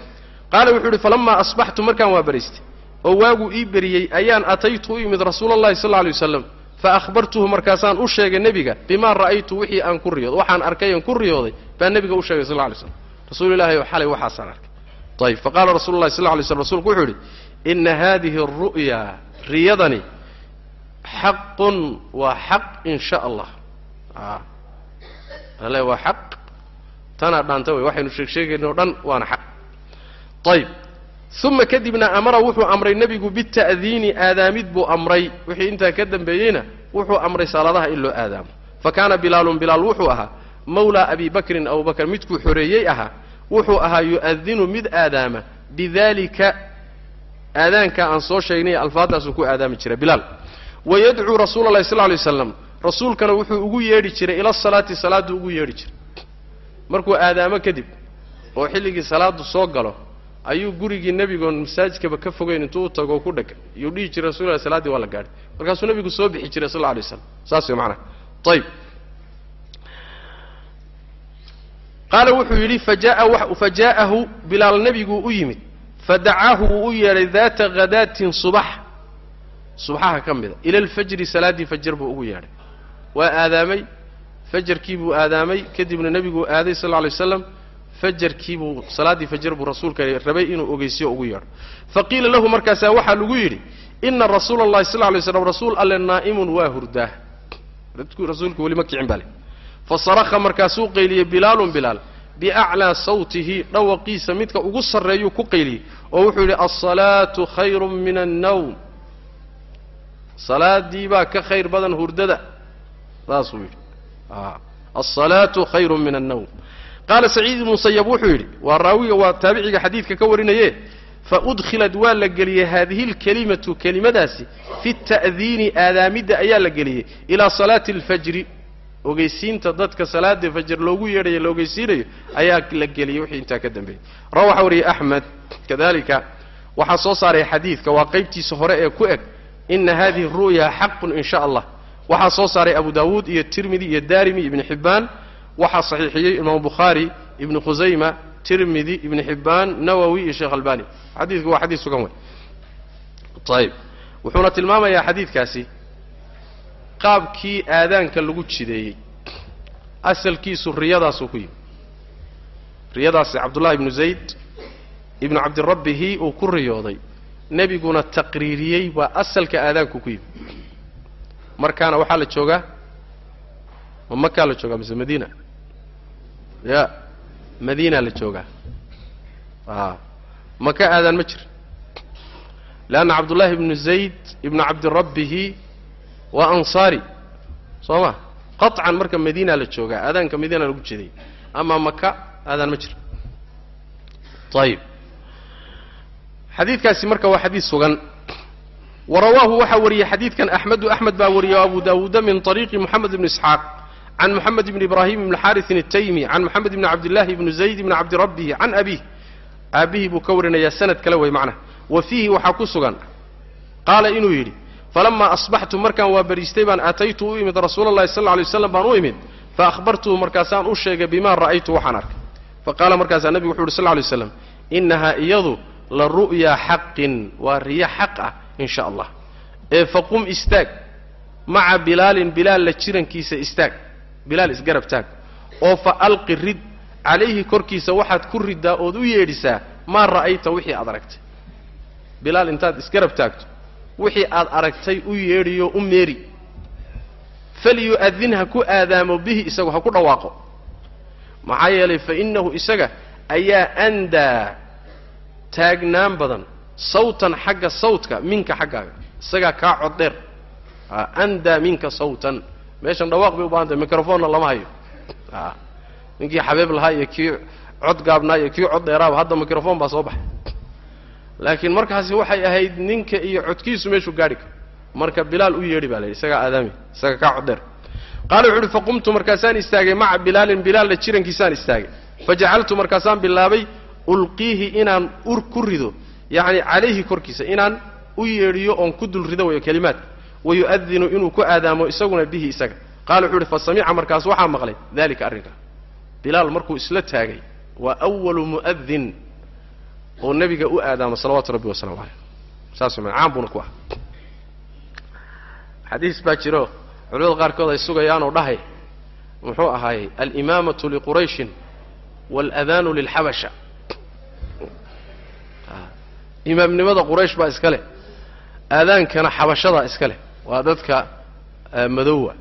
Speaker 1: qaala wuxuu yidhi falamaa asbaxtu markaan waa baraystay. Oo waaguu ii beriyey ayaan ataytu u imid rasuula allahi sal alla waslam fa ahbartuhu markaasaan u sheegay nebiga bimaa ra'aytu wixii aan ku riyooday waxaan arkay aan ku riyooday baa nebiga u sheegay sal lla slam rasuulu ilahi xalay waxaasaan arkay. Ayib faqala rasulu llahi sal alay slam rsulku wuxuu yidhi ina hadihi aru'ya riyadani xaqun waa xaq in allah ale waa xaq. Tanaa dhaanta wey waxaynu sheeg sheegayno o dhan waana xaq. Ayib uma kadibna amara wuxuu amray nebigu bita'diini aadaamid buu amray. Wixii intaa ka dambeeyeyna wuxuu amray salaadaha in loo aadaamo. Fa kaana bilaalun bilaal wuxuu ahaa mawlaa abi bakrin abubakr midkuu xoreeyey ahaa wuxuu ahaa yu'adinu mid aadaama. Bidalika aadaanka aan soo sheegnay alfaadaasuu ku aadaami jiray bilaal. Wayadcuu rasuula allahi sal lay waslam rasuulkana wuxuu ugu yeedhi jiray ila salaati salaaddu ugu yeedhi jiray. Markuu aadaamo kadib oo xilligii salaadu soo galo ayuu gurigii nebigoon masaajidkaba ka fogeyn intuu u tago oo ku dhega. Iyuu dhihi jiray rasul llahi salaadii waa la gaadhay. Markaasuu nebigu soo bixi jiray sal lla alay waslam saas way macnaha. Ayib qaala wuxuu yidhi fajaa fajaa'ahu bilaal nebiguu u yimid. Fadacaahu wuu u yeedhay daata hadaatin subax. Subaxaha ka mida. Ila alfajri salaaddii fajar buu ugu yeedhay waa aadaamay fajarkii buu aadaamay kadibna nebiguu aaday sal lla lay waslam fajarkiibuu salaaddii fajar buu rasuulka rabay inuu ogeysiyo ugu yeedho. Faqiila lahu markaasaa waxaa lagu yidhi ina rasuula allahi sal lla lay slam rasuul alle naa'imun waa hurdaa. Rasuulku weli ma kicin bale fasarakha markaasuu qayliyey bilaalun bilaal biaclaa sawtihi dhawaqiisa midka ugu sarreeyuu ku qayliyey oo wuxuu yidhi alsalaatu khayrun min annawm. Salaadii baa ka khayr badan hurdada saasuu yidhi. Alsalaatu khayrun min annawm. Qaala saciid ibnu musayab wuxuu yidhi waa raawiga waa taabiciga xadiidka ka warinaye faudkhilat waa la geliyey haadihi lkelimatu kelimadaasi fi ta'diini aadaamidda ayaa la geliyey ilaa salaati alfajri ogeysiinta dadka salaada fajr loogu yeedhayo la ogeysiinayo ayaa la geliyey wixii intaa ka dambeeyey. Rawa waxaa wariyey axmed kadalika waxaa soo saaray xadiidka waa qaybtiisa hore ee ku eg ina hadihi ru'ya xaqun in sha allah waxaa soo saaray abu dawuud iyo tirmidi iyo daarimi ibni xibbaan waxaa saxiixiyey imaamu bukhaari ibnu khusayma tirmidi ibni xibbaan nawowi iyo sheekh albani. Xadiidku waa xadiis sugan wey ayib wuxuuna tilmaamayaa xadiidkaasi qaabkii aadaanka lagu jideeyey. Asalkiisu riyadaasuu ku yimi riyadaasi cabdullahi ibnu zayd ibnu cabdirabbihi uu ku riyooday. Nebiguna taqriiriyey baa asalka aadaanku ku yimi markaana waxaa la joogaa ma makaa la joogaa mise madiina? Ya madiina la joogaa. A maka aadaan ma jira leanna cabdullaahi ibnu zayd ibnu cabdirabbihi waa ansaari soo ma? Qaطcan marka madiina la joogaa aadaanka madiina lagu jeeday ama maka aadaan ma jira ayib xadiidkaasi marka waa xadiid sugan warawaahu waxaa wariyey xadiidkan axmedu axmed baa wariyo abu daawuuda min ariiqi moxamed bni isxaaq can moxamed ibni ibraahim ibni xarisin ataymi can moxamed ibni cabdillaahi ibni zayd ibni cabdirabbihi can abiih aabbihii buu ka warinayaa sanad kale wey macnaha wa fiihi waxaa ku sugan qaala inuu yidhi falamaa asbaxtu markaan waa bariistay baan aataytu u imid rasuula sal alay waslam baan u imid fa akhbartuhu markaasaan u sheegay bimaa ra'aytu waxaan arkay fa qaala markaasaa nebigu wuxu uhi sal lay slam innahaa iyadu la ru'yaa xaqin waa riyo xaq ah in sha allah ee faqum istaag. Maca bilaalin bilaal la jirankiisa istaag. Bilaal isgarab taag. Oo fa alqi rid. Calayhi korkiisa waxaad ku riddaa ood u yeedhisaa maa ra'ayta wixii aad aragtay? Bilaal intaad isgarab taagto wixii aad aragtay u yeedhiyo u meeri. Falyu'adin ha ku aadaamo bihi isagu ha ku dhawaaqo. Maxaa yeelay fa innahu isaga ayaa andaa taagnaan badan sawtan xagga sawtka minka xaggaaga. Isagaa kaa cod dheer. Andaa minka sawtan. Meeshan dhawaaq bay u baahan tahay microfoonna lama hayo. Ninkii xabeeb lahaa iyo kii cod gaabnaa iyo kii cod dheeraaba hadda microfon baa soo baxay. Laakiin markaasi waxay ahayd ninka iyo codkiisu meeshuu gaadhi karo marka bilaal u yeedhi baa la yidhi isagaa aadaami isaga kaa cod dheer. Qaala wuxu uhi faqumtu markaasaan istaagay maca bilaalin bilaalla jirankiisaan istaagay. Fajacaltu markaasaan bilaabay ulqiihi inaan ur ku rido yacni calayhi korkiisa inaan u yeedhiyo oon ku dul rido wayo kelimaadka wayu'adinu inuu ku aadaamo isaguna bihi isaga. Qaala wuxu uhi fa samica markaas waxaa maqlay. Dalika arrinka bilaal markuu isla taagay waa awalu mu'adin oo nebiga u aadaamo salawaatu rabbi wasalamu caleyh saas ma caan buuna ku ah xadiis baa jiro. Culimada qaarkood ay sugayaanoo dhahay. Muxuu ahaayey alimaamatu liqurayshin waalaadaanu lilxabasha imaamnimada quraysh baa iska leh. Aadaankana xabashadaa iska leh. Waa dadka madowa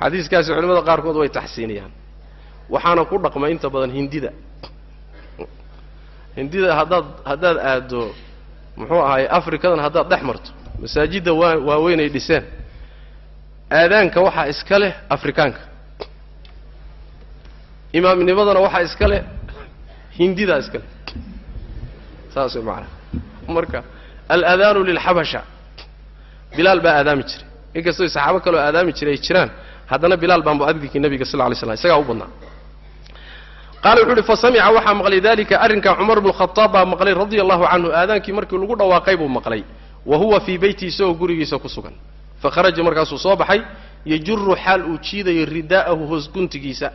Speaker 1: xadiiskaasi culimada qaarkood way taxsiiniyaan. Waxaana ku dhaqma inta badan hindida. Hindida haddaad haddaad aaddo muxuu ahaay afrikadan haddaad dhex marto masaajidda waa waaweyn ay dhiseen. Aadaanka waxaa iska leh afrikaanka. Imaamnimadana waxaa iska leh hindidaa iska leh saas way macanaha marka alaadaanu lilxabasha bilaal baa aadaami jiray. Inkastoo saxaabo kaloo aadaami jiray ay jiraan haddana bilaal baa mu'adinkii nabiga sal lay slam isagaa u badnaa. Qaala wuxu uhi fa samica waxaa maqlay dalika arrinkaa cumar bnu khadaab baa maqlay radia allahu canhu aadaankii markii lagu dhawaaqay buu maqlay. Wa huwa fii beyti isagoo gurigiisa ku sugan. Fa kharaja markaasuu soo baxay yajuru xaal uu jiidayo ridaa'ahu hoos guntigiisa.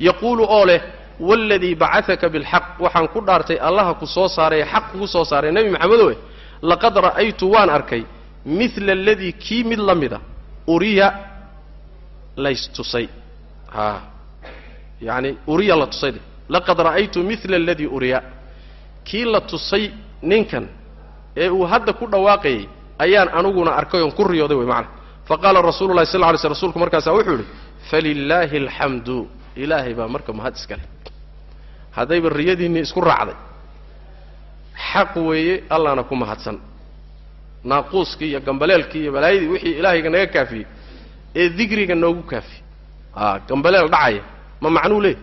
Speaker 1: Yaquulu oo leh waaladii bacataka bilxaq waxaan ku dhaartay allaha ku soo saaray xaq kugu soo saaray. Nebi maxamedowe laqad ra'aytu waan arkay midla aladii kii mid la mida uriya laystusay. A yacani uriya la tusay laqad ra'aytu midla aladii uriya. Kii la tusay ninkan ee uu hadda ku dhawaaqayay ayaan aniguna arkay oon ku riyooday wey macana faqaala rasuulu lahi sal lla alay sl rsulku markaasaa wuxuu yidhi falilaahi alxamdu ilaahay baa marka mahad iska leh haddayba riyadiinnii isku raacday. Xaq weeye allahna ku mahadsan. Naaquuskii iyo gambaleelkii iyo balaayadii wixii ilaahayga naga kaafiyey ee dikriga noogu kaafiyey a gambaleel dhacaya ma macnuu leeh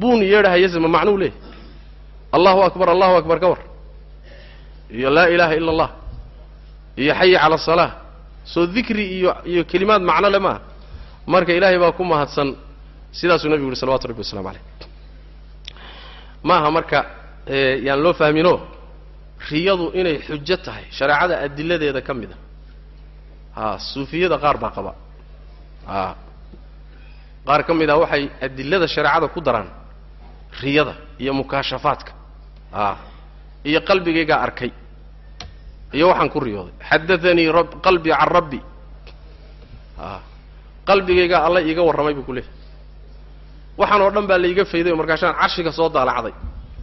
Speaker 1: buun yeedhahayase ma macnuu leeh allahu akbar allahu akbar ka war. Iyo laa ilaaha ila allah iyo xayi cala asalaa soo dikri iyo iyo kelimaad macno le maaha. Marka ilaahay baa ku mahadsan sidaasuu nabigu yuhi salawatu rabbi waslamu caleyh maaha marka yaan loo fahmino riyadu inay xujo tahay shareecada adiladeeda ka mid a a suufiyada qaar baa qaba. A qaar ka mid ah waxay adilada shareecada ku daraan riyada iyo mukaashafaadka. A iyo qalbigaygaa arkay. Iyo waxaan ku riyooday. Xadaanii qalbii can rabbi. A qalbigaygaa alla iiga warramay buu ku leehay waxaan oo dhan baa laiga fayday oo markaashaan carshiga soo daalacday.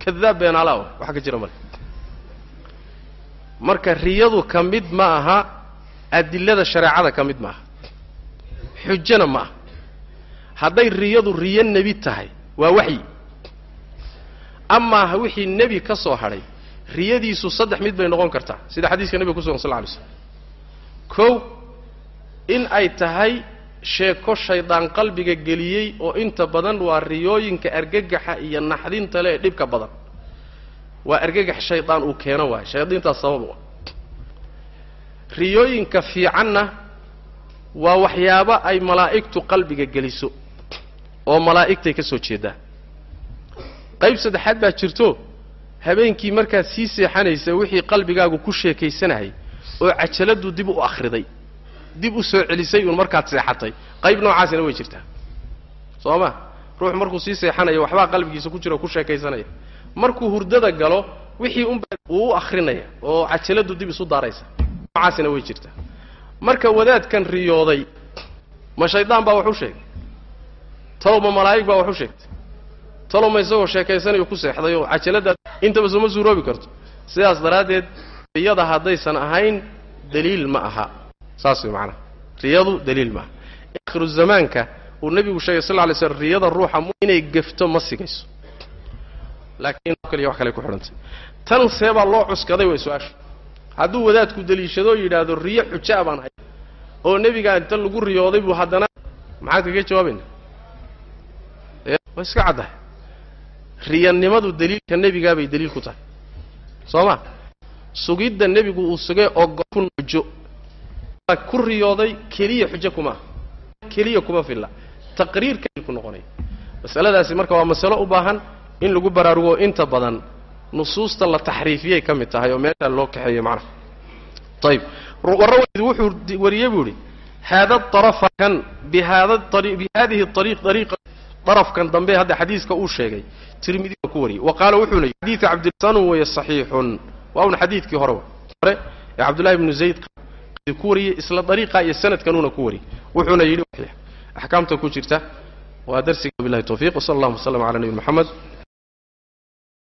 Speaker 1: Kadaab beenaalaa wax ka jira male marka riyadu ka mid ma aha adilada shareecada ka mid ma aha. Xujana ma aha. Hadday riyadu riyo nebi tahay waa waxyi. Amaa wixii nebi ka soo hadhay riyadiisu saddex mid bay noqon kartaa. Sida xadiiska nebiga kusugan sal lla alay slam kow in ay tahay sheeko shaydaan qalbiga geliyey oo inta badan waa riyooyinka argagaxa iyo naxdinta le ee dhibka badan. Waa argagax shaydaan uu keeno waayo shaydiintaas sabab u ah. Riyooyinka fiicanna waa waxyaabo ay malaa'igtu qalbiga geliso oo malaa'igtay ka soo jeedaa qayb saddexaad baa jirto habeenkii markaad sii seexanaysa wixii qalbigaagu ku sheekaysanahay oo cajaladu dib u akhriday dib u soo celisay uun markaad seexatay. Qayb noocaasina way jirtaa. Soo ma? Ruux markuu sii seexanayo waxbaa qalbigiisa ku jira oo ku sheekaysanaya. Markuu hurdada galo wixii unbaa uu u akhrinaya oo cajaladu dib isu daaraysa. Noocaasina way jirtaa. Marka wadaadkan riyooday ma shaydaan baa wax u sheegay talow ma malaa'ig baa wax u sheegtay? Talow ma isagoo sheekaysanayo ku seexday oo cajalada intaba sooma suuroobi karto? Sidaas daraaddeed riyada haddaysan ahayn daliil ma aha saas way macanaha riyadu daliil ma aha akhiru zamaanka uu nebigu sheegay sal lla lay slam riyada ruuxa inay gefto ma sigayso. Laakiin kaliya wax kale ku xidhantay. Tan seebaa loo cuskaday way su'aasha. Hadduu wadaadku daliishadoo yidhaahdo riyo xuja baan hay oo nebigaa inta lagu riyooday buu haddana maxaad kaga jawaabayna waa iska caddahay. Riyanimadu daliilka nebigaabay daliil ku tahay. Soo ma? Sugidda nebigu uu sugay ogokun xujo ku riyooday keliya xujo kuma ah keliya kuma filla. Taqriirka ku noqonaya masaladaasi marka waa masalo u baahan in lagu baraarugo inta badan. Nusuusta la taxriifiyay ka mid tahay oo meeshaa loo kaxeeyo macnaha ayib warraweydu wuxuu wariyey buu idhi haada arafa kan bihaada bi hadihi ariiq ariiqa darafkan dambe hadda xadiiska uu sheegay. Tirmidi waa ku wariyey. Wa qaala wuxuuna yidhi xadiidu cabdisanun weeye saxiixun. Waa un xadiidkii hore. Hore ee cabdullahi ibnu zayd ku wariyey isla dariiqa iyo sanadkanuuna ku wariyey wuxuuna yidhi axkaamta ku jirta. Waa darsiga billahi tawfiq wsala allahuma w slam ala nabiyina moxamed